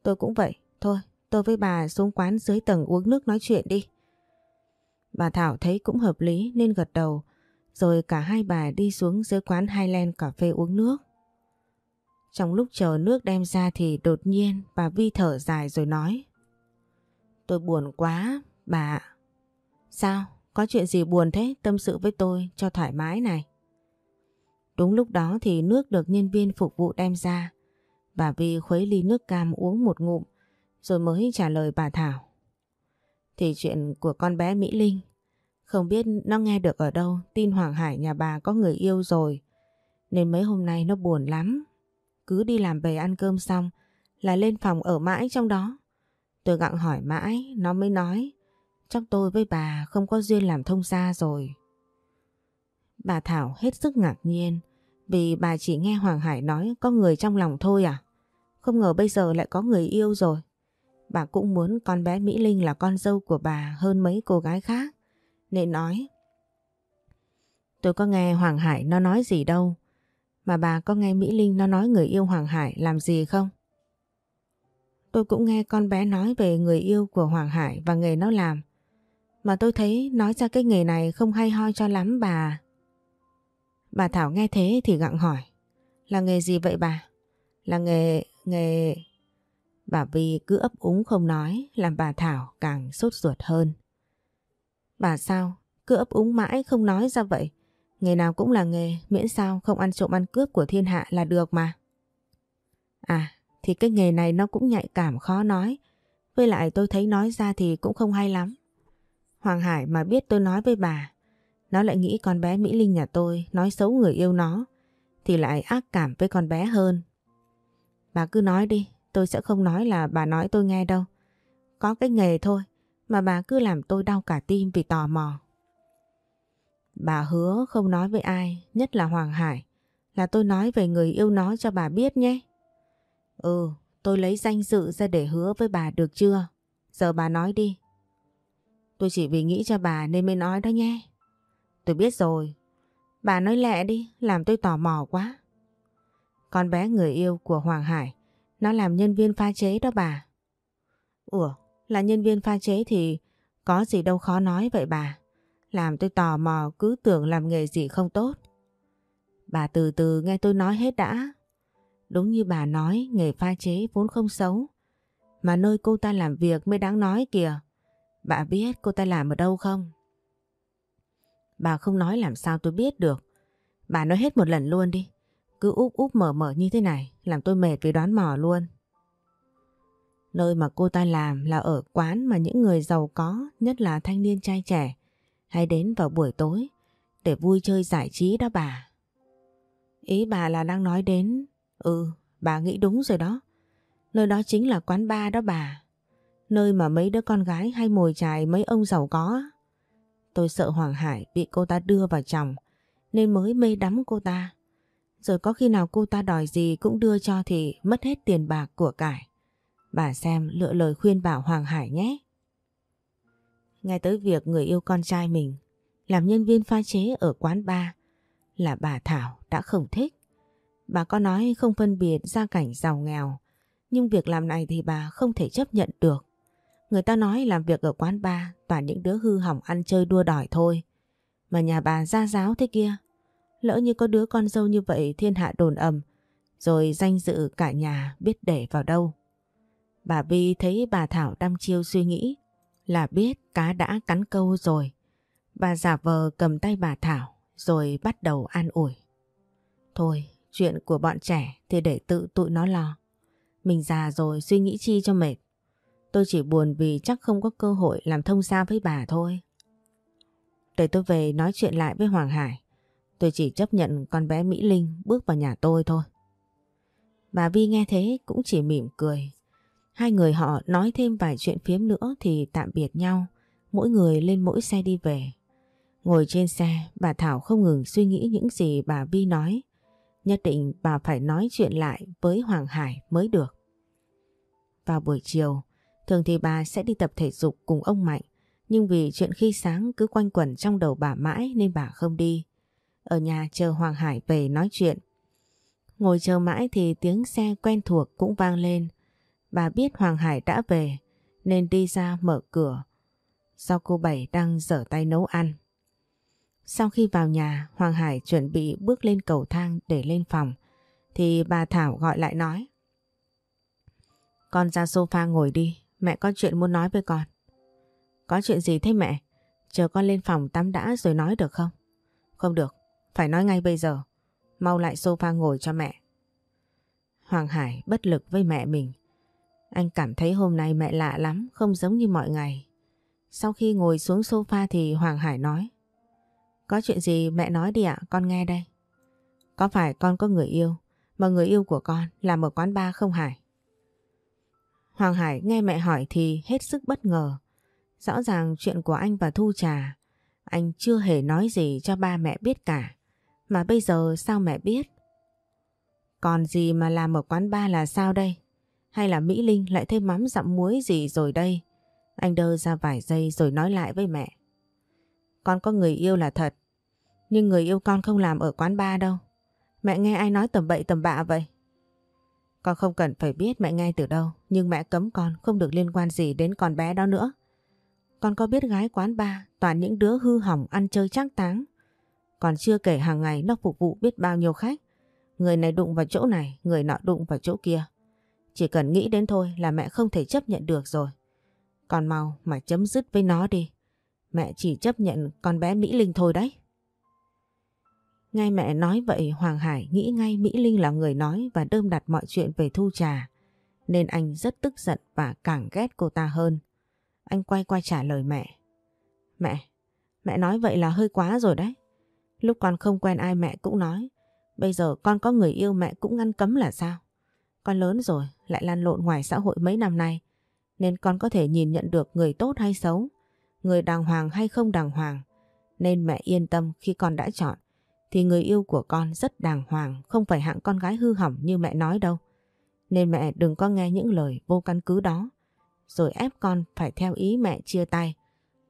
Tôi cũng vậy, thôi tôi với bà xuống quán dưới tầng uống nước nói chuyện đi. Bà Thảo thấy cũng hợp lý nên gật đầu, rồi cả hai bà đi xuống dưới quán Highland cà phê uống nước. Trong lúc chờ nước đem ra thì đột nhiên bà Vi thở dài rồi nói. Tôi buồn quá, bà. Sao? Có chuyện gì buồn thế? Tâm sự với tôi cho thoải mái này. Đúng lúc đó thì nước được nhân viên phục vụ đem ra. Bà Vi khuấy ly nước cam uống một ngụm rồi mới trả lời bà Thảo. Thì chuyện của con bé Mỹ Linh không biết nó nghe được ở đâu, tin Hoàng Hải nhà bà có người yêu rồi nên mấy hôm nay nó buồn lắm. Cứ đi làm về ăn cơm xong, là lên phòng ở mãi trong đó. Tôi gặng hỏi mãi, nó mới nói, chắc tôi với bà không có duyên làm thông gia rồi. Bà Thảo hết sức ngạc nhiên, vì bà chỉ nghe Hoàng Hải nói có người trong lòng thôi à. Không ngờ bây giờ lại có người yêu rồi. Bà cũng muốn con bé Mỹ Linh là con dâu của bà hơn mấy cô gái khác. Nên nói. Tôi có nghe Hoàng Hải nó nói gì đâu. Mà bà có nghe Mỹ Linh nó nói người yêu Hoàng Hải làm gì không? Tôi cũng nghe con bé nói về người yêu của Hoàng Hải và nghề nó làm. Mà tôi thấy nói ra cái nghề này không hay ho cho lắm bà. Bà Thảo nghe thế thì gặng hỏi. Là nghề gì vậy bà? Là nghề... nghề... Bà Vi cứ ấp úng không nói, làm bà Thảo càng sốt ruột hơn. Bà sao? Cứ ấp úng mãi không nói ra vậy. Nghề nào cũng là nghề, miễn sao không ăn trộm ăn cướp của thiên hạ là được mà. À, thì cái nghề này nó cũng nhạy cảm khó nói. Với lại tôi thấy nói ra thì cũng không hay lắm. Hoàng Hải mà biết tôi nói với bà, nó lại nghĩ con bé Mỹ Linh nhà tôi nói xấu người yêu nó, thì lại ác cảm với con bé hơn. Bà cứ nói đi, tôi sẽ không nói là bà nói tôi nghe đâu. Có cái nghề thôi, mà bà cứ làm tôi đau cả tim vì tò mò. Bà hứa không nói với ai, nhất là Hoàng Hải, là tôi nói về người yêu nó cho bà biết nhé. Ừ, tôi lấy danh dự ra để hứa với bà được chưa? Giờ bà nói đi. Tôi chỉ vì nghĩ cho bà nên mới nói đó nhé. Tôi biết rồi. Bà nói lẹ đi, làm tôi tò mò quá. Con bé người yêu của Hoàng Hải, nó làm nhân viên pha chế đó bà. Ủa, là nhân viên pha chế thì có gì đâu khó nói vậy bà. Làm tôi tò mò, cứ tưởng làm nghề gì không tốt. Bà từ từ nghe tôi nói hết đã. Đúng như bà nói, nghề pha chế vốn không xấu. Mà nơi cô ta làm việc mới đáng nói kìa. Bà biết cô ta làm ở đâu không? Bà không nói làm sao tôi biết được. Bà nói hết một lần luôn đi. Cứ úp úp mở mở như thế này, làm tôi mệt vì đoán mò luôn. Nơi mà cô ta làm là ở quán mà những người giàu có, nhất là thanh niên trai trẻ, hay đến vào buổi tối để vui chơi giải trí đó bà. Ý bà là đang nói đến... Ừ, bà nghĩ đúng rồi đó. Nơi đó chính là quán bar đó bà. Nơi mà mấy đứa con gái hay mồi chài mấy ông giàu có. Tôi sợ Hoàng Hải bị cô ta đưa vào chồng nên mới mê đắm cô ta. Rồi có khi nào cô ta đòi gì cũng đưa cho thì mất hết tiền bạc của cải. Bà xem lựa lời khuyên bảo Hoàng Hải nhé. Ngay tới việc người yêu con trai mình làm nhân viên pha chế ở quán bar là bà Thảo đã không thích. Bà có nói không phân biệt gia cảnh giàu nghèo, nhưng việc làm này thì bà không thể chấp nhận được. Người ta nói làm việc ở quán bar toàn những đứa hư hỏng ăn chơi đua đòi thôi. Mà nhà bà ra giáo thế kia. Lỡ như có đứa con dâu như vậy thiên hạ đồn ầm, rồi danh dự cả nhà biết để vào đâu. Bà Vi thấy bà Thảo đăm chiêu suy nghĩ là biết cá đã cắn câu rồi. Bà giả vờ cầm tay bà Thảo rồi bắt đầu an ủi. Thôi, chuyện của bọn trẻ thì để tự tụi nó lo. Mình già rồi suy nghĩ chi cho mệt. Tôi chỉ buồn vì chắc không có cơ hội làm thông gia với bà thôi. để tôi về nói chuyện lại với Hoàng Hải. Tôi chỉ chấp nhận con bé Mỹ Linh bước vào nhà tôi thôi. Bà Vi nghe thế cũng chỉ mỉm cười. Hai người họ nói thêm vài chuyện phiếm nữa thì tạm biệt nhau. Mỗi người lên mỗi xe đi về. Ngồi trên xe, bà Thảo không ngừng suy nghĩ những gì bà Vi nói. Nhất định bà phải nói chuyện lại với Hoàng Hải mới được. Vào buổi chiều, thường thì bà sẽ đi tập thể dục cùng ông Mạnh. Nhưng vì chuyện khi sáng cứ quanh quẩn trong đầu bà mãi nên bà không đi. Ở nhà chờ Hoàng Hải về nói chuyện. Ngồi chờ mãi thì tiếng xe quen thuộc cũng vang lên. Bà biết Hoàng Hải đã về nên đi ra mở cửa. Do cô Bảy đang dở tay nấu ăn. Sau khi vào nhà, Hoàng Hải chuẩn bị bước lên cầu thang để lên phòng. Thì bà Thảo gọi lại nói. Con ra sofa ngồi đi, mẹ có chuyện muốn nói với con. Có chuyện gì thế mẹ? Chờ con lên phòng tắm đã rồi nói được không? Không được, phải nói ngay bây giờ. Mau lại sofa ngồi cho mẹ. Hoàng Hải bất lực với mẹ mình. Anh cảm thấy hôm nay mẹ lạ lắm, không giống như mọi ngày. Sau khi ngồi xuống sofa thì Hoàng Hải nói. Có chuyện gì mẹ nói đi ạ, con nghe đây. Có phải con có người yêu, mà người yêu của con làm ở quán bar không Hải? Hoàng Hải nghe mẹ hỏi thì hết sức bất ngờ. Rõ ràng chuyện của anh và Thu Trà, anh chưa hề nói gì cho ba mẹ biết cả. Mà bây giờ sao mẹ biết? Còn gì mà làm ở quán bar là sao đây? Hay là Mỹ Linh lại thêm mắm dặm muối gì rồi đây? Anh đơ ra vài giây rồi nói lại với mẹ. Con có người yêu là thật. Nhưng người yêu con không làm ở quán bar đâu. Mẹ nghe ai nói tầm bậy tầm bạ vậy? Con không cần phải biết mẹ nghe từ đâu. Nhưng mẹ cấm con không được liên quan gì đến con bé đó nữa. Con có biết gái quán bar toàn những đứa hư hỏng ăn chơi trác táng. Còn chưa kể hàng ngày nó phục vụ biết bao nhiêu khách. Người này đụng vào chỗ này, người nọ đụng vào chỗ kia. Chỉ cần nghĩ đến thôi là mẹ không thể chấp nhận được rồi. Còn mau mà chấm dứt với nó đi. Mẹ chỉ chấp nhận con bé Mỹ Linh thôi đấy. Ngay mẹ nói vậy Hoàng Hải nghĩ ngay Mỹ Linh là người nói và đơm đặt mọi chuyện về thu trà. Nên anh rất tức giận và càng ghét cô ta hơn. Anh quay qua trả lời mẹ. Mẹ, mẹ nói vậy là hơi quá rồi đấy. Lúc con không quen ai mẹ cũng nói. Bây giờ con có người yêu mẹ cũng ngăn cấm là sao? Con lớn rồi, lại lăn lộn ngoài xã hội mấy năm nay. Nên con có thể nhìn nhận được người tốt hay xấu, người đàng hoàng hay không đàng hoàng. Nên mẹ yên tâm khi con đã chọn, thì người yêu của con rất đàng hoàng, không phải hạng con gái hư hỏng như mẹ nói đâu. Nên mẹ đừng có nghe những lời vô căn cứ đó, rồi ép con phải theo ý mẹ chia tay.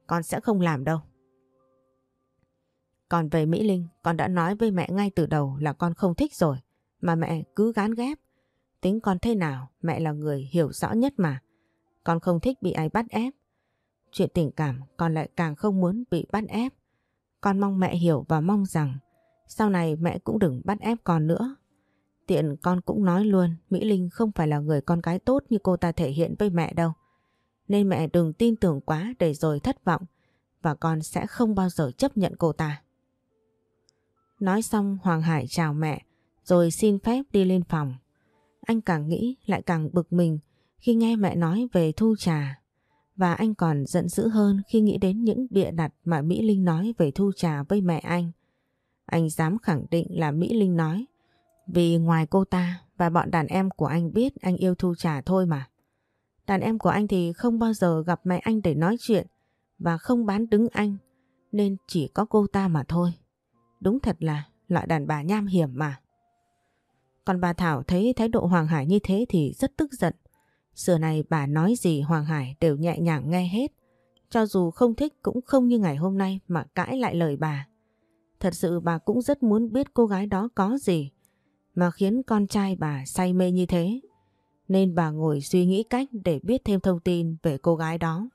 Con sẽ không làm đâu. Còn về Mỹ Linh, con đã nói với mẹ ngay từ đầu là con không thích rồi, mà mẹ cứ gán ghép. Tính con thế nào, mẹ là người hiểu rõ nhất mà. Con không thích bị ai bắt ép. Chuyện tình cảm con lại càng không muốn bị bắt ép. Con mong mẹ hiểu và mong rằng sau này mẹ cũng đừng bắt ép con nữa. Tiện con cũng nói luôn Mỹ Linh không phải là người con gái tốt như cô ta thể hiện với mẹ đâu. Nên mẹ đừng tin tưởng quá để rồi thất vọng và con sẽ không bao giờ chấp nhận cô ta. Nói xong Hoàng Hải chào mẹ rồi xin phép đi lên phòng. Anh càng nghĩ lại càng bực mình khi nghe mẹ nói về thu trà. Và anh còn giận dữ hơn khi nghĩ đến những bịa đặt mà Mỹ Linh nói về thu trà với mẹ anh. Anh dám khẳng định là Mỹ Linh nói. Vì ngoài cô ta và bọn đàn em của anh biết anh yêu thu trà thôi mà. Đàn em của anh thì không bao giờ gặp mẹ anh để nói chuyện và không bán đứng anh. Nên chỉ có cô ta mà thôi. Đúng thật là loại đàn bà nham hiểm mà. Còn bà Thảo thấy thái độ Hoàng Hải như thế thì rất tức giận. Xưa này bà nói gì Hoàng Hải đều nhẹ nhàng nghe hết. Cho dù không thích cũng không như ngày hôm nay mà cãi lại lời bà. Thật sự bà cũng rất muốn biết cô gái đó có gì mà khiến con trai bà say mê như thế. Nên bà ngồi suy nghĩ cách để biết thêm thông tin về cô gái đó.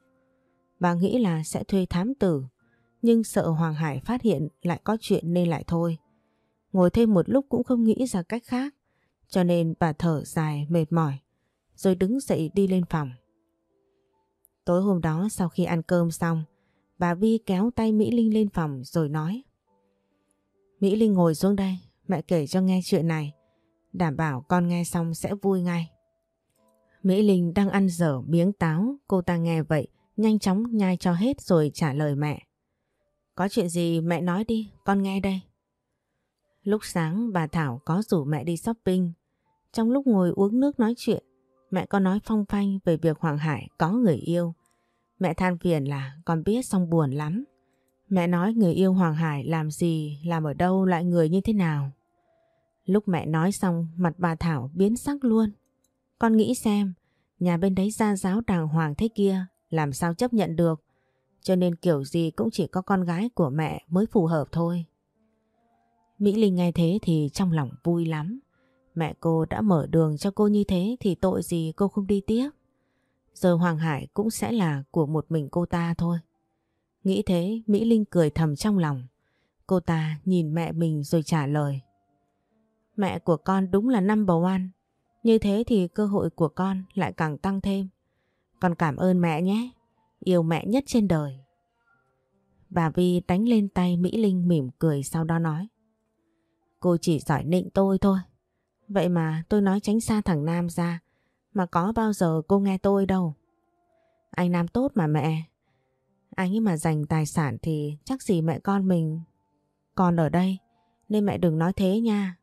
Bà nghĩ là sẽ thuê thám tử nhưng sợ Hoàng Hải phát hiện lại có chuyện nên lại thôi. Ngồi thêm một lúc cũng không nghĩ ra cách khác, cho nên bà thở dài mệt mỏi, rồi đứng dậy đi lên phòng. Tối hôm đó sau khi ăn cơm xong, bà Vi kéo tay Mỹ Linh lên phòng rồi nói. Mỹ Linh ngồi xuống đây, mẹ kể cho nghe chuyện này, đảm bảo con nghe xong sẽ vui ngay. Mỹ Linh đang ăn dở miếng táo, cô ta nghe vậy, nhanh chóng nhai cho hết rồi trả lời mẹ. Có chuyện gì mẹ nói đi, con nghe đây. Lúc sáng bà Thảo có rủ mẹ đi shopping. Trong lúc ngồi uống nước nói chuyện, mẹ có nói phong phanh về việc Hoàng Hải có người yêu. Mẹ than phiền là con biết xong buồn lắm. Mẹ nói người yêu Hoàng Hải làm gì, làm ở đâu, lại người như thế nào. Lúc mẹ nói xong mặt bà Thảo biến sắc luôn. Con nghĩ xem, nhà bên đấy gia giáo đàng hoàng thế kia, làm sao chấp nhận được. Cho nên kiểu gì cũng chỉ có con gái của mẹ mới phù hợp thôi. Mỹ Linh nghe thế thì trong lòng vui lắm. Mẹ cô đã mở đường cho cô như thế thì tội gì cô không đi tiếp. Giờ Hoàng Hải cũng sẽ là của một mình cô ta thôi. Nghĩ thế, Mỹ Linh cười thầm trong lòng. Cô ta nhìn mẹ mình rồi trả lời. Mẹ của con đúng là number one. Như thế thì cơ hội của con lại càng tăng thêm. Con cảm ơn mẹ nhé. Yêu mẹ nhất trên đời. Bà Vi đánh lên tay Mỹ Linh mỉm cười sau đó nói. Cô chỉ giỏi nịnh tôi thôi. Vậy mà tôi nói tránh xa thằng Nam ra. Mà có bao giờ cô nghe tôi đâu. Anh Nam tốt mà mẹ. Anh ấy mà dành tài sản thì chắc gì mẹ con mình còn ở đây. Nên mẹ đừng nói thế nha.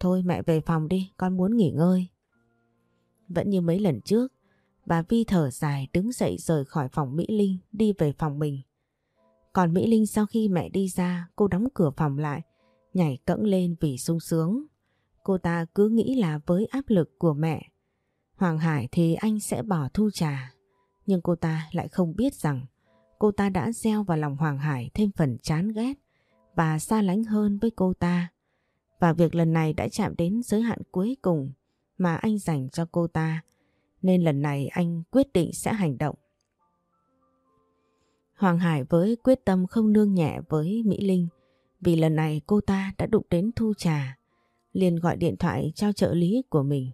Thôi mẹ về phòng đi, con muốn nghỉ ngơi. Vẫn như mấy lần trước, bà Vi thở dài đứng dậy rời khỏi phòng Mỹ Linh đi về phòng mình. Còn Mỹ Linh sau khi mẹ đi ra, cô đóng cửa phòng lại, nhảy cẫng lên vì sung sướng. Cô ta cứ nghĩ là với áp lực của mẹ, Hoàng Hải thì anh sẽ bỏ thu trà. Nhưng cô ta lại không biết rằng cô ta đã gieo vào lòng Hoàng Hải thêm phần chán ghét và xa lánh hơn với cô ta. Và việc lần này đã chạm đến giới hạn cuối cùng mà anh dành cho cô ta. Nên lần này anh quyết định sẽ hành động. Hoàng Hải với quyết tâm không nương nhẹ với Mỹ Linh vì lần này cô ta đã đụng đến Thu Trà liền gọi điện thoại cho trợ lý của mình.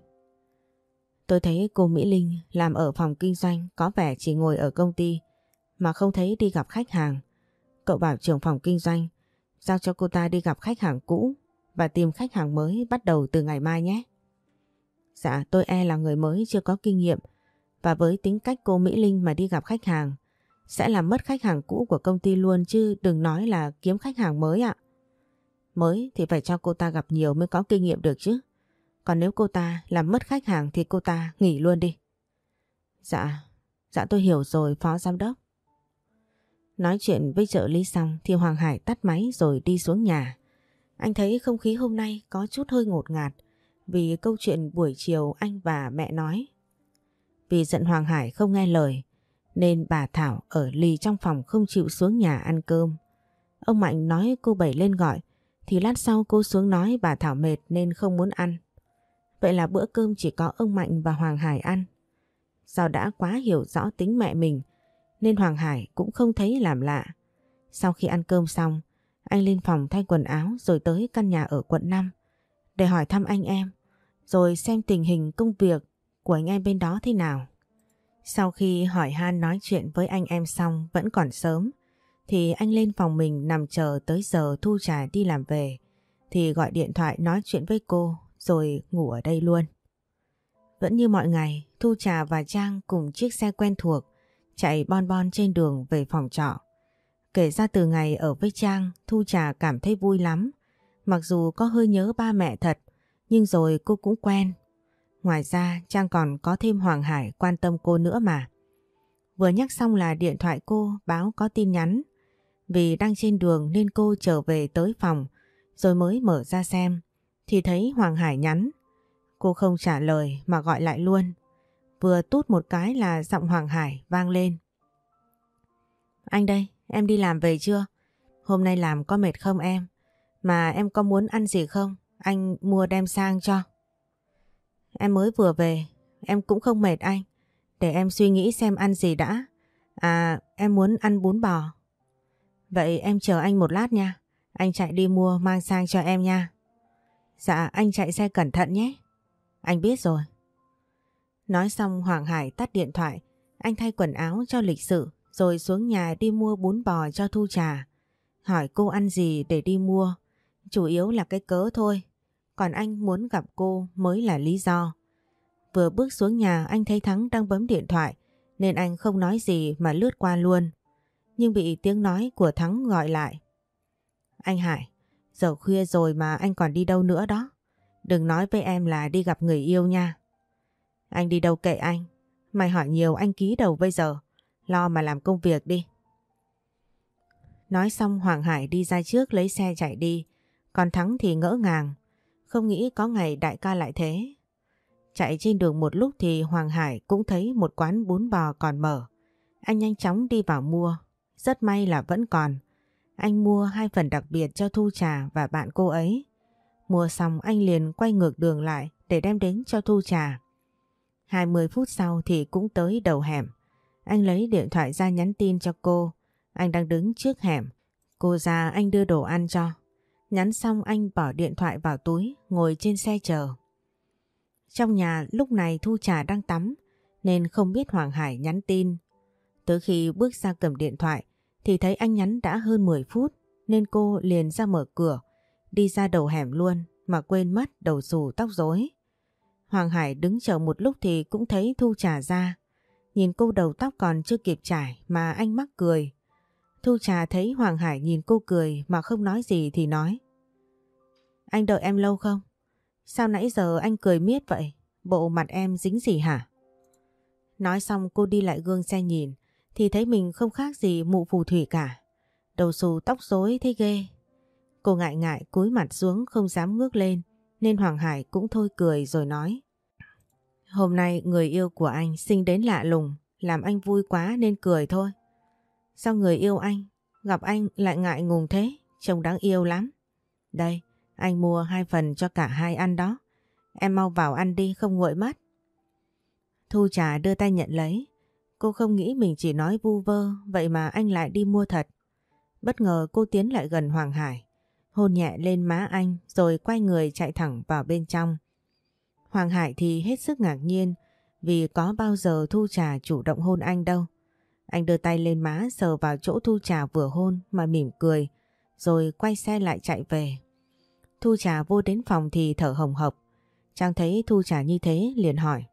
Tôi thấy cô Mỹ Linh làm ở phòng kinh doanh có vẻ chỉ ngồi ở công ty mà không thấy đi gặp khách hàng. Cậu bảo trưởng phòng kinh doanh, giao cho cô ta đi gặp khách hàng cũ và tìm khách hàng mới bắt đầu từ ngày mai nhé. Dạ tôi e là người mới chưa có kinh nghiệm và với tính cách cô Mỹ Linh mà đi gặp khách hàng, sẽ làm mất khách hàng cũ của công ty luôn chứ đừng nói là kiếm khách hàng mới ạ. Mới thì phải cho cô ta gặp nhiều mới có kinh nghiệm được chứ. Còn nếu cô ta làm mất khách hàng thì cô ta nghỉ luôn đi. Dạ, dạ tôi hiểu rồi phó giám đốc. Nói chuyện với trợ lý xong thì Hoàng Hải tắt máy rồi đi xuống nhà. Anh thấy không khí hôm nay có chút hơi ngột ngạt vì câu chuyện buổi chiều anh và mẹ nói. Vì giận Hoàng Hải không nghe lời nên bà Thảo ở lì trong phòng không chịu xuống nhà ăn cơm. Ông Mạnh nói cô Bảy lên gọi thì lát sau cô xuống nói bà Thảo mệt nên không muốn ăn. Vậy là bữa cơm chỉ có ông Mạnh và Hoàng Hải ăn. Do đã quá hiểu rõ tính mẹ mình nên Hoàng Hải cũng không thấy làm lạ. Sau khi ăn cơm xong, anh lên phòng thay quần áo rồi tới căn nhà ở quận 5 để hỏi thăm anh em, rồi xem tình hình công việc của anh em bên đó thế nào. Sau khi hỏi han nói chuyện với anh em xong vẫn còn sớm, thì anh lên phòng mình nằm chờ tới giờ Thu Trà đi làm về, thì gọi điện thoại nói chuyện với cô rồi ngủ ở đây luôn. Vẫn như mọi ngày, Thu Trà và Trang cùng chiếc xe quen thuộc chạy bon bon trên đường về phòng trọ. Kể ra từ ngày ở với Trang, Thu Trà cảm thấy vui lắm. Mặc dù có hơi nhớ ba mẹ thật, nhưng rồi cô cũng quen. Ngoài ra, Trang còn có thêm Hoàng Hải quan tâm cô nữa mà. Vừa nhắc xong là điện thoại cô báo có tin nhắn. Vì đang trên đường nên cô trở về tới phòng, rồi mới mở ra xem. Thì thấy Hoàng Hải nhắn. Cô không trả lời mà gọi lại luôn. Vừa tút một cái là giọng Hoàng Hải vang lên. Anh đây, Em đi làm về chưa? Hôm nay làm có mệt không em? Mà em có muốn ăn gì không? Anh mua đem sang cho. Em mới vừa về, em cũng không mệt anh. Để em suy nghĩ xem ăn gì đã. À, em muốn ăn bún bò. Vậy em chờ anh một lát nha. Anh chạy đi mua mang sang cho em nha. Dạ, anh chạy xe cẩn thận nhé. Anh biết rồi. Nói xong Hoàng Hải tắt điện thoại. Anh thay quần áo cho lịch sự rồi xuống nhà đi mua bún bò cho Thu Trà. Hỏi cô ăn gì để đi mua, chủ yếu là cái cớ thôi, còn anh muốn gặp cô mới là lý do. Vừa bước xuống nhà anh thấy Thắng đang bấm điện thoại nên anh không nói gì mà lướt qua luôn nhưng bị tiếng nói của Thắng gọi lại. Anh Hải, giờ khuya rồi mà anh còn đi đâu nữa đó. Đừng nói với em là đi gặp người yêu nha. Anh đi đâu kệ anh. Mày hỏi nhiều anh ký đầu bây giờ. Lo mà làm công việc đi. Nói xong Hoàng Hải đi ra trước lấy xe chạy đi. Còn Thắng thì ngỡ ngàng. Không nghĩ có ngày đại ca lại thế. Chạy trên đường một lúc thì Hoàng Hải cũng thấy một quán bún bò còn mở. Anh nhanh chóng đi vào mua. Rất may là vẫn còn. Anh mua hai phần đặc biệt cho Thu Trà và bạn cô ấy. Mua xong anh liền quay ngược đường lại để đem đến cho Thu Trà. 20 phút sau thì cũng tới đầu hẻm. Anh lấy điện thoại ra nhắn tin cho cô. Anh đang đứng trước hẻm. Cô ra anh đưa đồ ăn cho. Nhắn xong anh bỏ điện thoại vào túi, ngồi trên xe chờ. Trong nhà lúc này Thu Trà đang tắm, nên không biết Hoàng Hải nhắn tin. Tới khi bước ra cầm điện thoại, thì thấy anh nhắn đã hơn 10 phút, nên cô liền ra mở cửa, đi ra đầu hẻm luôn mà quên mất đầu dù tóc rối. Hoàng Hải đứng chờ một lúc thì cũng thấy Thu Trà ra. Nhìn cô đầu tóc còn chưa kịp trải mà anh mắc cười. Thu Trà thấy Hoàng Hải nhìn cô cười mà không nói gì thì nói. Anh đợi em lâu không? Sao nãy giờ anh cười miết vậy? Bộ mặt em dính gì hả? Nói xong cô đi lại gương xe nhìn thì thấy mình không khác gì mụ phù thủy cả. Đầu xù tóc rối thế ghê. Cô ngại ngại cúi mặt xuống không dám ngước lên, nên Hoàng Hải cũng thôi cười rồi nói. Hôm nay người yêu của anh sinh đến lạ lùng, làm anh vui quá nên cười thôi. Sao người yêu anh, gặp anh lại ngại ngùng thế trông đáng yêu lắm. Đây, anh mua hai phần cho cả hai ăn đó. Em mau vào ăn đi, không nguội mắt. Thu trà đưa tay nhận lấy. Cô không nghĩ mình chỉ nói vu vơ, vậy mà anh lại đi mua thật. Bất ngờ cô tiến lại gần Hoàng Hải. Hôn nhẹ lên má anh rồi quay người chạy thẳng vào bên trong. Hoàng Hải thì hết sức ngạc nhiên vì có bao giờ Thu Trà chủ động hôn anh đâu. Anh đưa tay lên má sờ vào chỗ Thu Trà vừa hôn mà mỉm cười, rồi quay xe lại chạy về. Thu Trà vô đến phòng thì thở hồng hộc. Trang thấy Thu Trà như thế liền hỏi.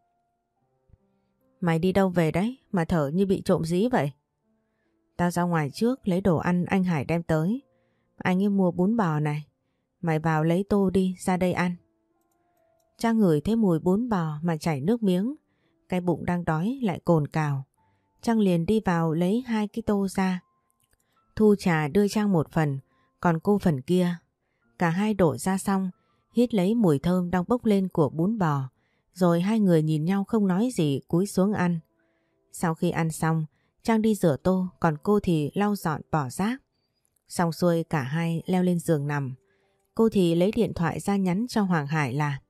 Mày đi đâu về đấy mà thở như bị trộm dĩ vậy? Tao ra ngoài trước lấy đồ ăn anh Hải đem tới. Anh ấy mua bún bò này. Mày vào lấy tô đi ra đây ăn. Trang ngửi thấy mùi bún bò mà chảy nước miếng. Cái bụng đang đói lại cồn cào. Trang liền đi vào lấy hai cái tô ra. Thu trà đưa Trang một phần, còn cô phần kia Cả hai đổ ra xong, hít lấy mùi thơm đang bốc lên của bún bò, rồi hai người nhìn nhau không nói gì cúi xuống ăn. Sau khi ăn xong, Trang đi rửa tô, còn cô thì lau dọn bỏ rác. Xong xuôi cả hai leo lên giường nằm. Cô thì lấy điện thoại ra nhắn cho Hoàng Hải là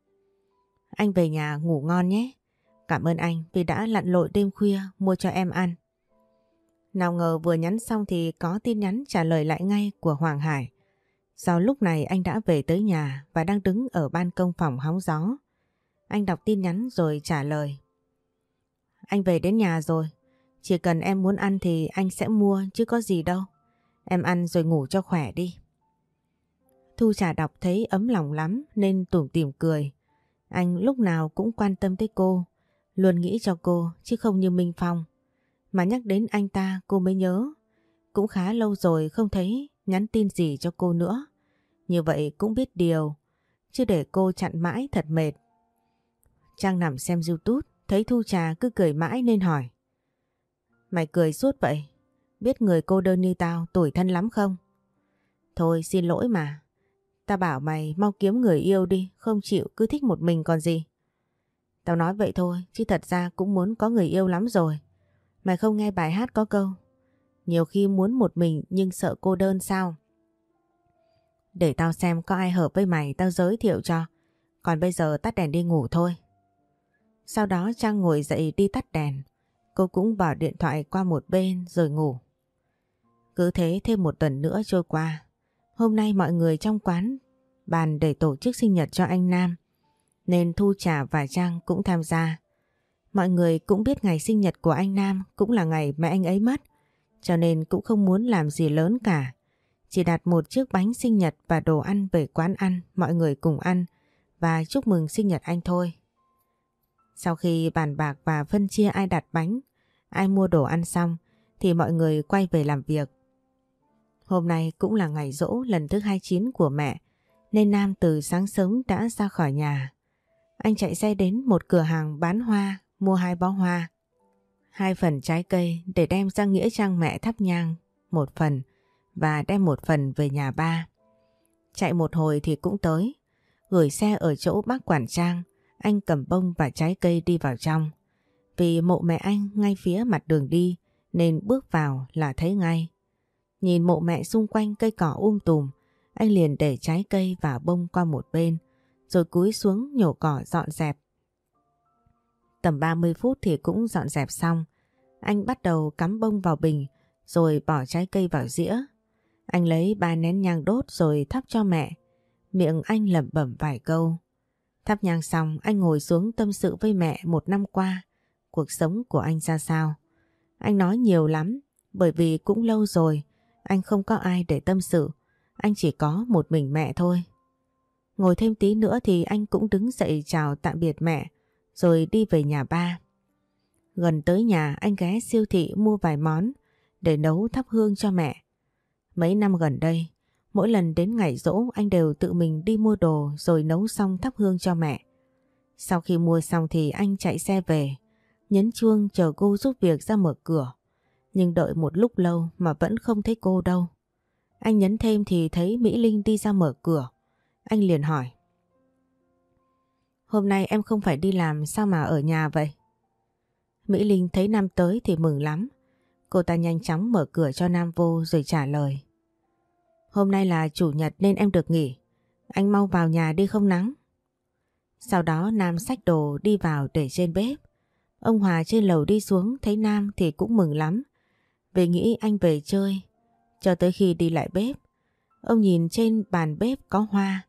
Anh về nhà ngủ ngon nhé. Cảm ơn anh vì đã lặn lội đêm khuya mua cho em ăn. Nào ngờ vừa nhắn xong thì có tin nhắn trả lời lại ngay của Hoàng Hải. Do lúc này anh đã về tới nhà và đang đứng ở ban công phòng hóng gió. Anh đọc tin nhắn rồi trả lời. Anh về đến nhà rồi. Chỉ cần em muốn ăn thì anh sẽ mua chứ có gì đâu. Em ăn rồi ngủ cho khỏe đi. Thu trà đọc thấy ấm lòng lắm nên tủm tỉm cười. Anh lúc nào cũng quan tâm tới cô, luôn nghĩ cho cô chứ không như Minh Phong. Mà nhắc đến anh ta cô mới nhớ. Cũng khá lâu rồi không thấy nhắn tin gì cho cô nữa. Như vậy cũng biết điều, chứ để cô chặn mãi thật mệt. Trang nằm xem youtube, thấy Thu Trà cứ cười mãi nên hỏi. Mày cười suốt vậy, biết người cô đơn như tao tuổi thân lắm không? Thôi xin lỗi mà, tao bảo mày mau kiếm người yêu đi, không chịu cứ thích một mình còn gì. Tao nói vậy thôi, chứ thật ra cũng muốn có người yêu lắm rồi. Mày không nghe bài hát có câu. Nhiều khi muốn một mình nhưng sợ cô đơn sao? Để tao xem có ai hợp với mày tao giới thiệu cho. Còn bây giờ tắt đèn đi ngủ thôi. Sau đó Trang ngồi dậy đi tắt đèn. Cô cũng bỏ điện thoại qua một bên rồi ngủ. Cứ thế thêm một tuần nữa trôi qua. Hôm nay mọi người trong quán bàn để tổ chức sinh nhật cho anh Nam. Nên Thu Trà và Trang cũng tham gia. Mọi người cũng biết ngày sinh nhật của anh Nam cũng là ngày mẹ anh ấy mất. Cho nên cũng không muốn làm gì lớn cả. Chỉ đặt một chiếc bánh sinh nhật và đồ ăn về quán ăn, mọi người cùng ăn và chúc mừng sinh nhật anh thôi. Sau khi bàn bạc và phân chia ai đặt bánh, ai mua đồ ăn xong, thì mọi người quay về làm việc. Hôm nay cũng là ngày rỗ lần thứ 29 của mẹ nên Nam từ sáng sớm đã ra khỏi nhà. Anh chạy xe đến một cửa hàng bán hoa mua hai bó hoa. Hai phần trái cây để đem ra nghĩa trang mẹ thắp nhang, một phần và đem một phần về nhà ba. Chạy một hồi thì cũng tới, gửi xe ở chỗ bác quản trang, anh cầm bông và trái cây đi vào trong. Vì mộ mẹ anh ngay phía mặt đường đi nên bước vào là thấy ngay. Nhìn mộ mẹ xung quanh cây cỏ um tùm, anh liền để trái cây và bông qua một bên, rồi cúi xuống nhổ cỏ dọn dẹp. Tầm 30 phút thì cũng dọn dẹp xong. Anh bắt đầu cắm bông vào bình, rồi bỏ trái cây vào dĩa. Anh lấy ba nén nhang đốt rồi thắp cho mẹ. Miệng anh lẩm bẩm vài câu. Thắp nhang xong anh ngồi xuống tâm sự với mẹ một năm qua. Cuộc sống của anh ra sao? Anh nói nhiều lắm bởi vì cũng lâu rồi anh không có ai để tâm sự. Anh chỉ có một mình mẹ thôi. Ngồi thêm tí nữa thì anh cũng đứng dậy chào tạm biệt mẹ rồi đi về nhà ba. Gần tới nhà anh ghé siêu thị mua vài món để nấu thắp hương cho mẹ. Mấy năm gần đây, mỗi lần đến ngày rỗ anh đều tự mình đi mua đồ rồi nấu xong thắp hương cho mẹ. Sau khi mua xong thì anh chạy xe về, nhấn chuông chờ cô giúp việc ra mở cửa. Nhưng đợi một lúc lâu mà vẫn không thấy cô đâu. Anh nhấn thêm thì thấy Mỹ Linh đi ra mở cửa. Anh liền hỏi. Hôm nay em không phải đi làm sao mà ở nhà vậy? Mỹ Linh thấy Nam tới thì mừng lắm. Cô ta nhanh chóng mở cửa cho Nam vô rồi trả lời. Hôm nay là chủ nhật nên em được nghỉ. Anh mau vào nhà đi không nắng. Sau đó Nam xách đồ đi vào để trên bếp. Ông Hòa trên lầu đi xuống thấy Nam thì cũng mừng lắm. Vì nghĩ anh về chơi. Cho tới khi đi lại bếp. Ông nhìn trên bàn bếp có hoa,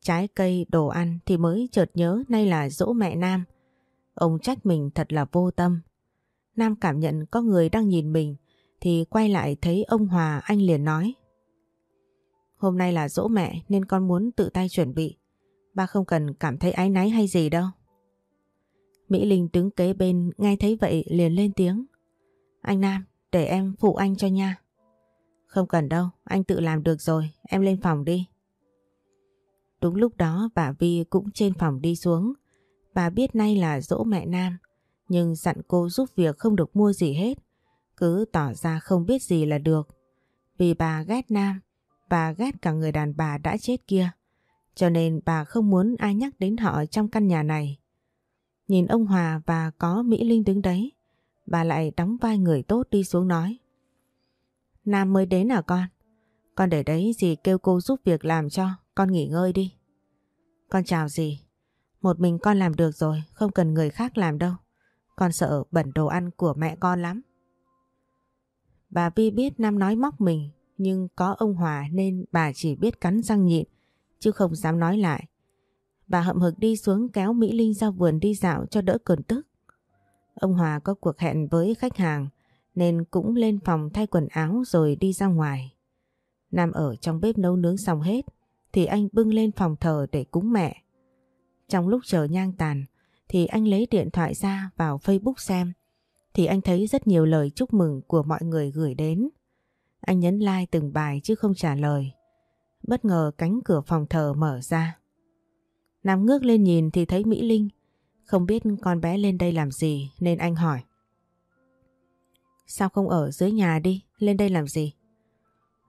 trái cây, đồ ăn thì mới chợt nhớ nay là dỗ mẹ Nam. Ông trách mình thật là vô tâm. Nam cảm nhận có người đang nhìn mình thì quay lại thấy ông Hòa anh liền nói. Hôm nay là dỗ mẹ nên con muốn tự tay chuẩn bị. Ba không cần cảm thấy áy náy hay gì đâu. Mỹ Linh đứng kế bên nghe thấy vậy liền lên tiếng. Anh Nam, để em phụ anh cho nha. Không cần đâu, anh tự làm được rồi, em lên phòng đi. Đúng lúc đó bà Vi cũng trên phòng đi xuống. Bà biết nay là dỗ mẹ Nam, nhưng dặn cô giúp việc không được mua gì hết. Cứ tỏ ra không biết gì là được. Vì bà ghét Nam, bà ghét cả người đàn bà đã chết kia. Cho nên bà không muốn ai nhắc đến họ trong căn nhà này. Nhìn ông Hòa và có Mỹ Linh đứng đấy, bà lại đóng vai người tốt đi xuống nói. Nam mới đến à con? Con để đấy dì kêu cô giúp việc làm cho, con nghỉ ngơi đi. Con chào dì. Một mình con làm được rồi, không cần người khác làm đâu. Con sợ bẩn đồ ăn của mẹ con lắm. Bà Vi biết Nam nói móc mình, nhưng có ông Hòa nên bà chỉ biết cắn răng nhịn, chứ không dám nói lại. Bà hậm hực đi xuống kéo Mỹ Linh ra vườn đi dạo cho đỡ cơn tức. Ông Hòa có cuộc hẹn với khách hàng nên cũng lên phòng thay quần áo rồi đi ra ngoài. Nam ở trong bếp nấu nướng xong hết thì anh bưng lên phòng thờ để cúng mẹ. Trong lúc chờ nhang tàn thì anh lấy điện thoại ra vào Facebook xem thì anh thấy rất nhiều lời chúc mừng của mọi người gửi đến. Anh nhấn like từng bài chứ không trả lời. Bất ngờ cánh cửa phòng thờ mở ra. Nam ngước lên nhìn thì thấy Mỹ Linh. Không biết con bé lên đây làm gì nên anh hỏi. Sao không ở dưới nhà đi, lên đây làm gì?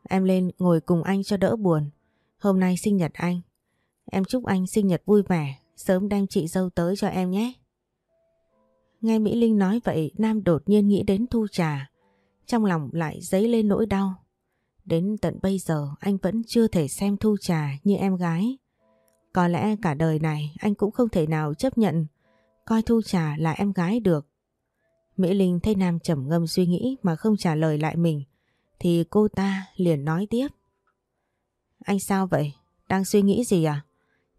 Em lên ngồi cùng anh cho đỡ buồn. Hôm nay sinh nhật anh. Em chúc anh sinh nhật vui vẻ, sớm đem chị dâu tới cho em nhé. Nghe Mỹ Linh nói vậy, Nam đột nhiên nghĩ đến Thu Trà. Trong lòng lại dấy lên nỗi đau. Đến tận bây giờ anh vẫn chưa thể xem Thu Trà như em gái. Có lẽ cả đời này anh cũng không thể nào chấp nhận coi Thu Trà là em gái được. Mỹ Linh thấy Nam trầm ngâm suy nghĩ mà không trả lời lại mình thì cô ta liền nói tiếp. Anh sao vậy? Đang suy nghĩ gì à?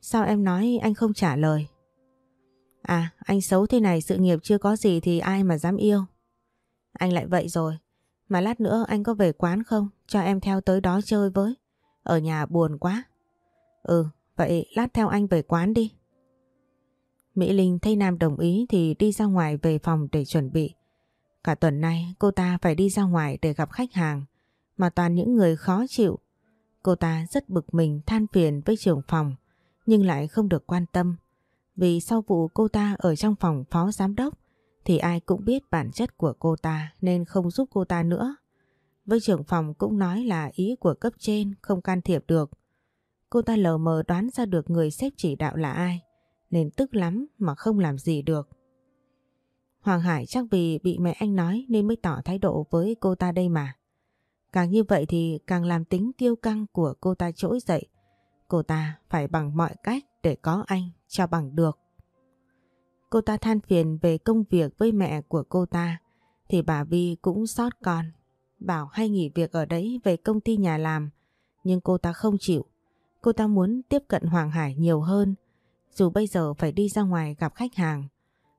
Sao em nói anh không trả lời? À, anh xấu thế này sự nghiệp chưa có gì thì ai mà dám yêu. Anh lại vậy rồi. Mà lát nữa anh có về quán không? Cho em theo tới đó chơi với. Ở nhà buồn quá. Ừ, vậy lát theo anh về quán đi. Mỹ Linh thấy Nam đồng ý thì đi ra ngoài về phòng để chuẩn bị. Cả tuần nay cô ta phải đi ra ngoài để gặp khách hàng mà toàn những người khó chịu. Cô ta rất bực mình than phiền với trưởng phòng nhưng lại không được quan tâm. Vì sau vụ cô ta ở trong phòng phó giám đốc thì ai cũng biết bản chất của cô ta nên không giúp cô ta nữa. Với trưởng phòng cũng nói là ý của cấp trên không can thiệp được. Cô ta lờ mờ đoán ra được người xếp chỉ đạo là ai, nên tức lắm mà không làm gì được. Hoàng Hải chắc vì bị mẹ anh nói nên mới tỏ thái độ với cô ta đây mà. Càng như vậy thì càng làm tính kiêu căng của cô ta trỗi dậy. Cô ta phải bằng mọi cách để có anh cho bằng được. Cô ta than phiền về công việc với mẹ của cô ta thì bà Vi cũng xót con. Bảo hay nghỉ việc ở đấy về công ty nhà làm nhưng cô ta không chịu. Cô ta muốn tiếp cận Hoàng Hải nhiều hơn dù bây giờ phải đi ra ngoài gặp khách hàng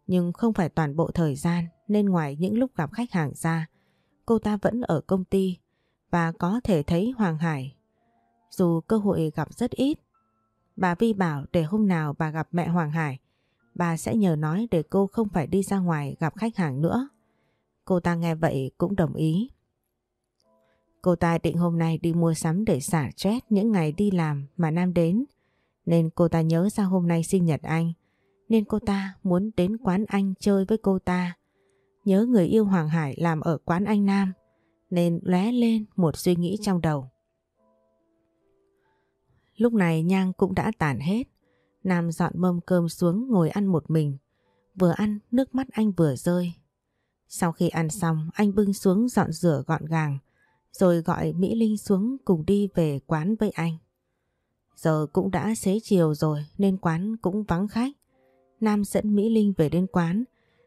nhưng không phải toàn bộ thời gian nên ngoài những lúc gặp khách hàng ra cô ta vẫn ở công ty và có thể thấy Hoàng Hải. Dù cơ hội gặp rất ít, bà Vi bảo để hôm nào bà gặp mẹ Hoàng Hải, bà sẽ nhờ nói để cô không phải đi ra ngoài gặp khách hàng nữa. Cô ta nghe vậy cũng đồng ý. Cô ta định hôm nay đi mua sắm để xả stress những ngày đi làm mà Nam đến. Nên cô ta nhớ ra hôm nay sinh nhật anh. Nên cô ta muốn đến quán anh chơi với cô ta. Nhớ người yêu Hoàng Hải làm ở quán anh Nam, nên lóe lên một suy nghĩ trong đầu. Lúc này nhang cũng đã tàn hết. Nam dọn mâm cơm xuống ngồi ăn một mình. Vừa ăn nước mắt anh vừa rơi. Sau khi ăn xong anh bưng xuống dọn rửa gọn gàng rồi gọi Mỹ Linh xuống cùng đi về quán với anh. Giờ cũng đã xế chiều rồi nên quán cũng vắng khách. Nam dẫn Mỹ Linh về đến quán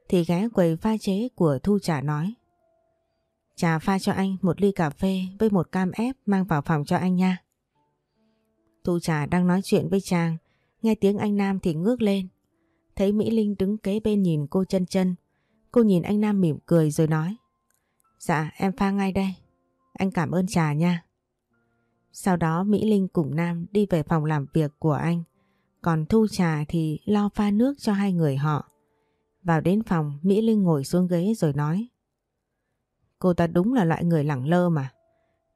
thì ghé quầy pha chế của Thu Trà nói. Trà pha cho anh một ly cà phê với một cam ép mang vào phòng cho anh nha. Thu Trà đang nói chuyện với Trang, nghe tiếng anh Nam thì ngước lên. Thấy Mỹ Linh đứng kế bên nhìn cô chân chân. Cô nhìn anh Nam mỉm cười rồi nói. Dạ em pha ngay đây. Anh cảm ơn Trà nha. Sau đó Mỹ Linh cùng Nam đi về phòng làm việc của anh. Còn Thu Trà thì lo pha nước cho hai người họ. Vào đến phòng, Mỹ Linh ngồi xuống ghế rồi nói. Cô ta đúng là loại người lẳng lơ mà.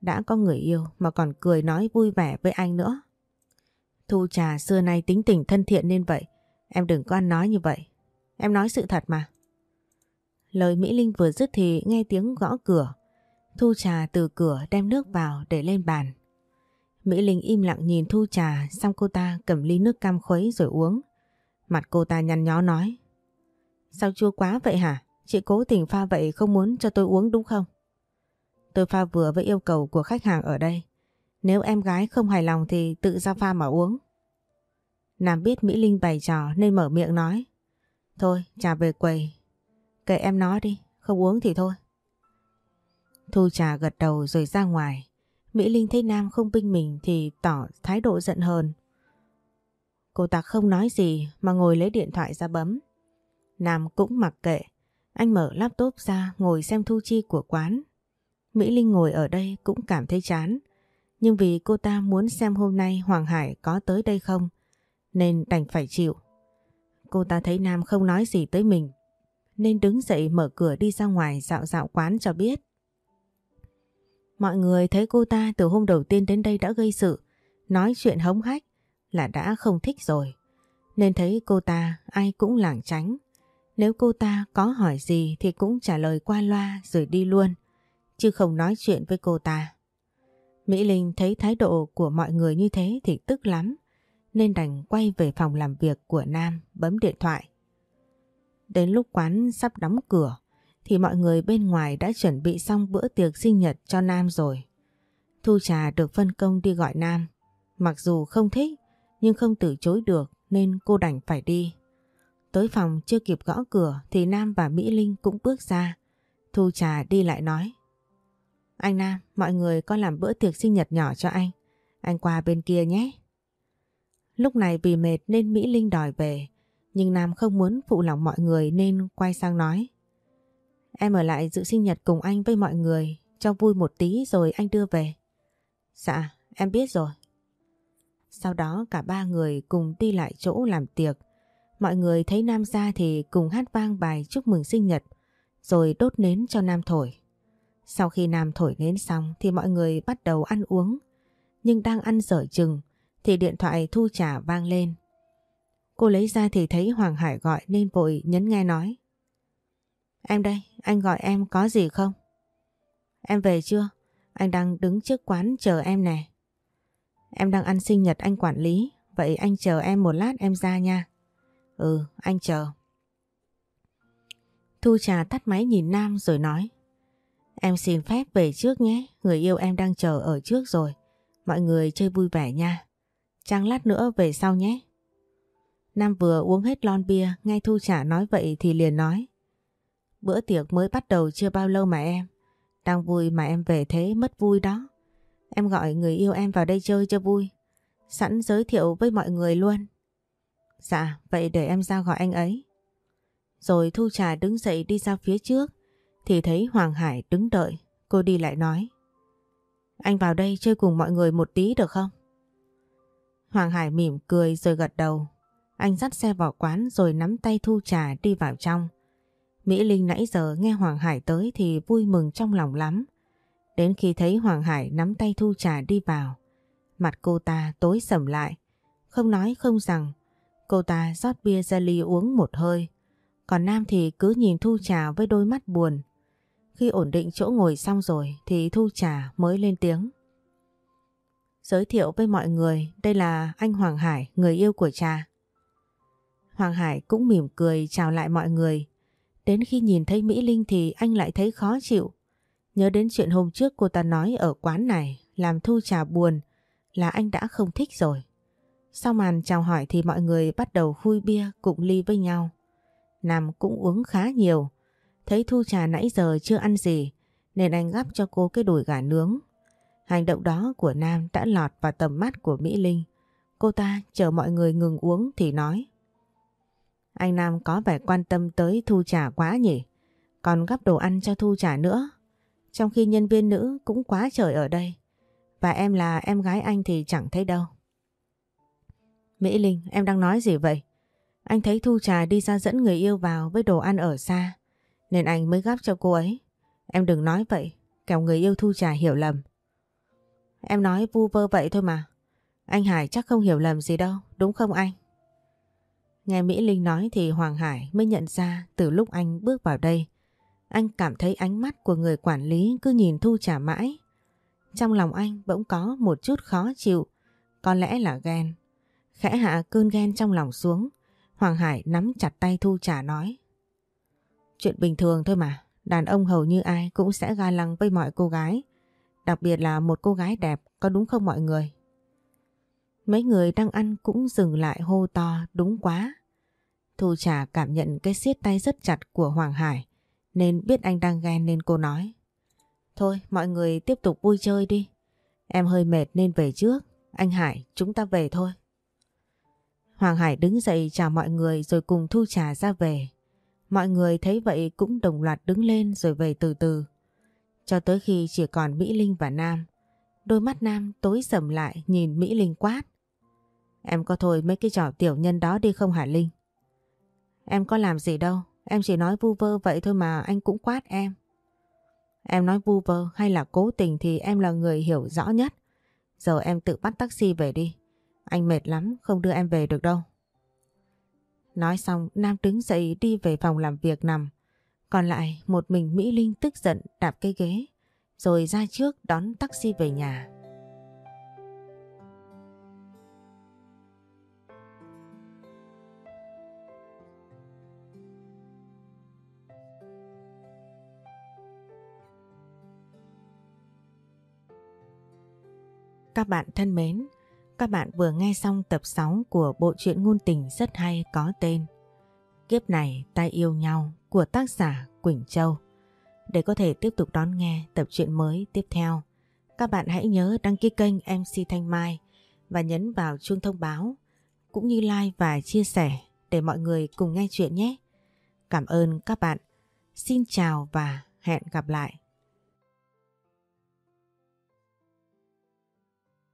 Đã có người yêu mà còn cười nói vui vẻ với anh nữa. Thu trà xưa nay tính tình thân thiện nên vậy. Em đừng có ăn nói như vậy. Em nói sự thật mà. Lời Mỹ Linh vừa dứt thì nghe tiếng gõ cửa. Thu trà từ cửa đem nước vào để lên bàn. Mỹ Linh im lặng nhìn Thu trà, xong cô ta cầm ly nước cam khuấy rồi uống. Mặt cô ta nhăn nhó nói. Sao chua quá vậy hả? Chị cố tình pha vậy không muốn cho tôi uống đúng không? Tôi pha vừa với yêu cầu của khách hàng ở đây. Nếu em gái không hài lòng thì tự ra pha mà uống. Nam biết Mỹ Linh bày trò nên mở miệng nói. Thôi, trà về quầy. Kệ em nói đi, không uống thì thôi. Thu trà gật đầu rồi ra ngoài. Mỹ Linh thấy Nam không binh mình thì tỏ thái độ giận hơn. Cô ta không nói gì mà ngồi lấy điện thoại ra bấm. Nam cũng mặc kệ. Anh mở laptop ra ngồi xem thu chi của quán. Mỹ Linh ngồi ở đây cũng cảm thấy chán. Nhưng vì cô ta muốn xem hôm nay Hoàng Hải có tới đây không nên đành phải chịu. Cô ta thấy Nam không nói gì tới mình nên đứng dậy mở cửa đi ra ngoài dạo dạo quán cho biết. Mọi người thấy cô ta từ hôm đầu tiên đến đây đã gây sự, nói chuyện hống hách là đã không thích rồi. Nên thấy cô ta ai cũng lảng tránh. Nếu cô ta có hỏi gì thì cũng trả lời qua loa rồi đi luôn, chứ không nói chuyện với cô ta. Mỹ Linh thấy thái độ của mọi người như thế thì tức lắm, nên đành quay về phòng làm việc của Nam bấm điện thoại. Đến lúc quán sắp đóng cửa thì mọi người bên ngoài đã chuẩn bị xong bữa tiệc sinh nhật cho Nam rồi. Thu Trà được phân công đi gọi Nam. Mặc dù không thích nhưng không từ chối được nên cô đành phải đi. Tới phòng chưa kịp gõ cửa thì Nam và Mỹ Linh cũng bước ra. Thu Trà đi lại nói. Anh Nam, mọi người có làm bữa tiệc sinh nhật nhỏ cho anh. Anh qua bên kia nhé. Lúc này vì mệt nên Mỹ Linh đòi về. Nhưng Nam không muốn phụ lòng mọi người nên quay sang nói. Em ở lại dự sinh nhật cùng anh với mọi người cho vui một tí rồi anh đưa về. Dạ, em biết rồi. Sau đó cả ba người cùng đi lại chỗ làm tiệc. Mọi người thấy Nam ra thì cùng hát vang bài chúc mừng sinh nhật. rồi đốt nến cho Nam thổi. Sau khi Nam thổi nến xong thì mọi người bắt đầu ăn uống. Nhưng đang ăn dở chừng thì điện thoại thu trả vang lên. Cô lấy ra thì thấy Hoàng Hải gọi nên vội nhấn nghe nói. Em đây, anh gọi em có gì không? Em về chưa? Anh đang đứng trước quán chờ em nè. Em đang ăn sinh nhật anh quản lý, vậy anh chờ em một lát em ra nha. Ừ, anh chờ. Thu trà tắt máy nhìn Nam rồi nói. Em xin phép về trước nhé, người yêu em đang chờ ở trước rồi. Mọi người chơi vui vẻ nha. Trang lát nữa về sau nhé. Nam vừa uống hết lon bia, nghe Thu Trà nói vậy thì liền nói. Bữa tiệc mới bắt đầu chưa bao lâu mà em. Đang vui mà em về thế mất vui đó. Em gọi người yêu em vào đây chơi cho vui. Sẵn giới thiệu với mọi người luôn. Dạ, vậy để em ra gọi anh ấy. Rồi Thu Trà đứng dậy đi ra phía trước thì thấy Hoàng Hải đứng đợi. Cô đi lại nói. Anh vào đây chơi cùng mọi người một tí được không? Hoàng Hải mỉm cười rồi gật đầu. Anh dắt xe vào quán rồi nắm tay Thu Trà đi vào trong. Mỹ Linh nãy giờ nghe Hoàng Hải tới thì vui mừng trong lòng lắm. Đến khi thấy Hoàng Hải nắm tay Thu Trà đi vào, mặt cô ta tối sầm lại. Không nói không rằng, cô ta rót bia ra ly uống một hơi. Còn Nam thì cứ nhìn Thu Trà với đôi mắt buồn. Khi ổn định chỗ ngồi xong rồi thì Thu Trà mới lên tiếng. Giới thiệu với mọi người, đây là anh Hoàng Hải, người yêu của Trà. Hoàng Hải cũng mỉm cười chào lại mọi người. Đến khi nhìn thấy Mỹ Linh thì anh lại thấy khó chịu. Nhớ đến chuyện hôm trước cô ta nói ở quán này làm Thu Trà buồn là anh đã không thích rồi. Sau màn chào hỏi thì mọi người bắt đầu khui bia cụng ly với nhau. Nam cũng uống khá nhiều. Thấy Thu Trà nãy giờ chưa ăn gì nên anh gắp cho cô cái đùi gà nướng. Hành động đó của Nam đã lọt vào tầm mắt của Mỹ Linh. Cô ta chờ mọi người ngừng uống thì nói. Anh Nam có vẻ quan tâm tới Thu Trà quá nhỉ. Còn gắp đồ ăn cho Thu Trà nữa. Trong khi nhân viên nữ cũng quá trời ở đây. Và em là em gái anh thì chẳng thấy đâu. Mỹ Linh, em đang nói gì vậy? Anh thấy Thu Trà đi ra dẫn người yêu vào với đồ ăn ở xa. Nên anh mới gắp cho cô ấy. Em đừng nói vậy, kẻo người yêu Thu Trà hiểu lầm. Em nói vu vơ vậy thôi mà. Anh Hải chắc không hiểu lầm gì đâu, đúng không anh? Nghe Mỹ Linh nói thì Hoàng Hải mới nhận ra từ lúc anh bước vào đây. Anh cảm thấy ánh mắt của người quản lý cứ nhìn Thu Trà mãi. Trong lòng anh bỗng có một chút khó chịu, có lẽ là ghen. Khẽ hạ cơn ghen trong lòng xuống, Hoàng Hải nắm chặt tay Thu Trà nói. Chuyện bình thường thôi mà, đàn ông hầu như ai cũng sẽ ga lăng với mọi cô gái. Đặc biệt là một cô gái đẹp, có đúng không mọi người? Mấy người đang ăn cũng dừng lại hô to đúng quá. Thu Trà cảm nhận cái siết tay rất chặt của Hoàng Hải nên biết anh đang ghen nên cô nói. Thôi mọi người tiếp tục vui chơi đi. Em hơi mệt nên về trước. Anh Hải chúng ta về thôi. Hoàng Hải đứng dậy chào mọi người rồi cùng Thu Trà ra về. Mọi người thấy vậy cũng đồng loạt đứng lên rồi về từ từ. Cho tới khi chỉ còn Mỹ Linh và Nam. Đôi mắt Nam tối sầm lại nhìn Mỹ Linh quát. Em có thôi mấy cái trò tiểu nhân đó đi không hả Linh? Em có làm gì đâu, em chỉ nói vu vơ vậy thôi mà anh cũng quát em. Em nói vu vơ hay là cố tình thì em là người hiểu rõ nhất. Giờ em tự bắt taxi về đi. Anh mệt lắm, không đưa em về được đâu. Nói xong, Nam đứng dậy đi về phòng làm việc nằm. Còn lại, một mình Mỹ Linh tức giận đạp cây ghế, rồi ra trước đón taxi về nhà. Các bạn thân mến, các bạn vừa nghe xong tập 6 của bộ truyện ngôn tình rất hay có tên Kiếp này ta yêu nhau của tác giả Quỳnh Châu. Để có thể tiếp tục đón nghe tập truyện mới tiếp theo, các bạn hãy nhớ đăng ký kênh MC Thanh Mai và nhấn vào chuông thông báo cũng như like và chia sẻ để mọi người cùng nghe chuyện nhé. Cảm ơn các bạn. Xin chào và hẹn gặp lại.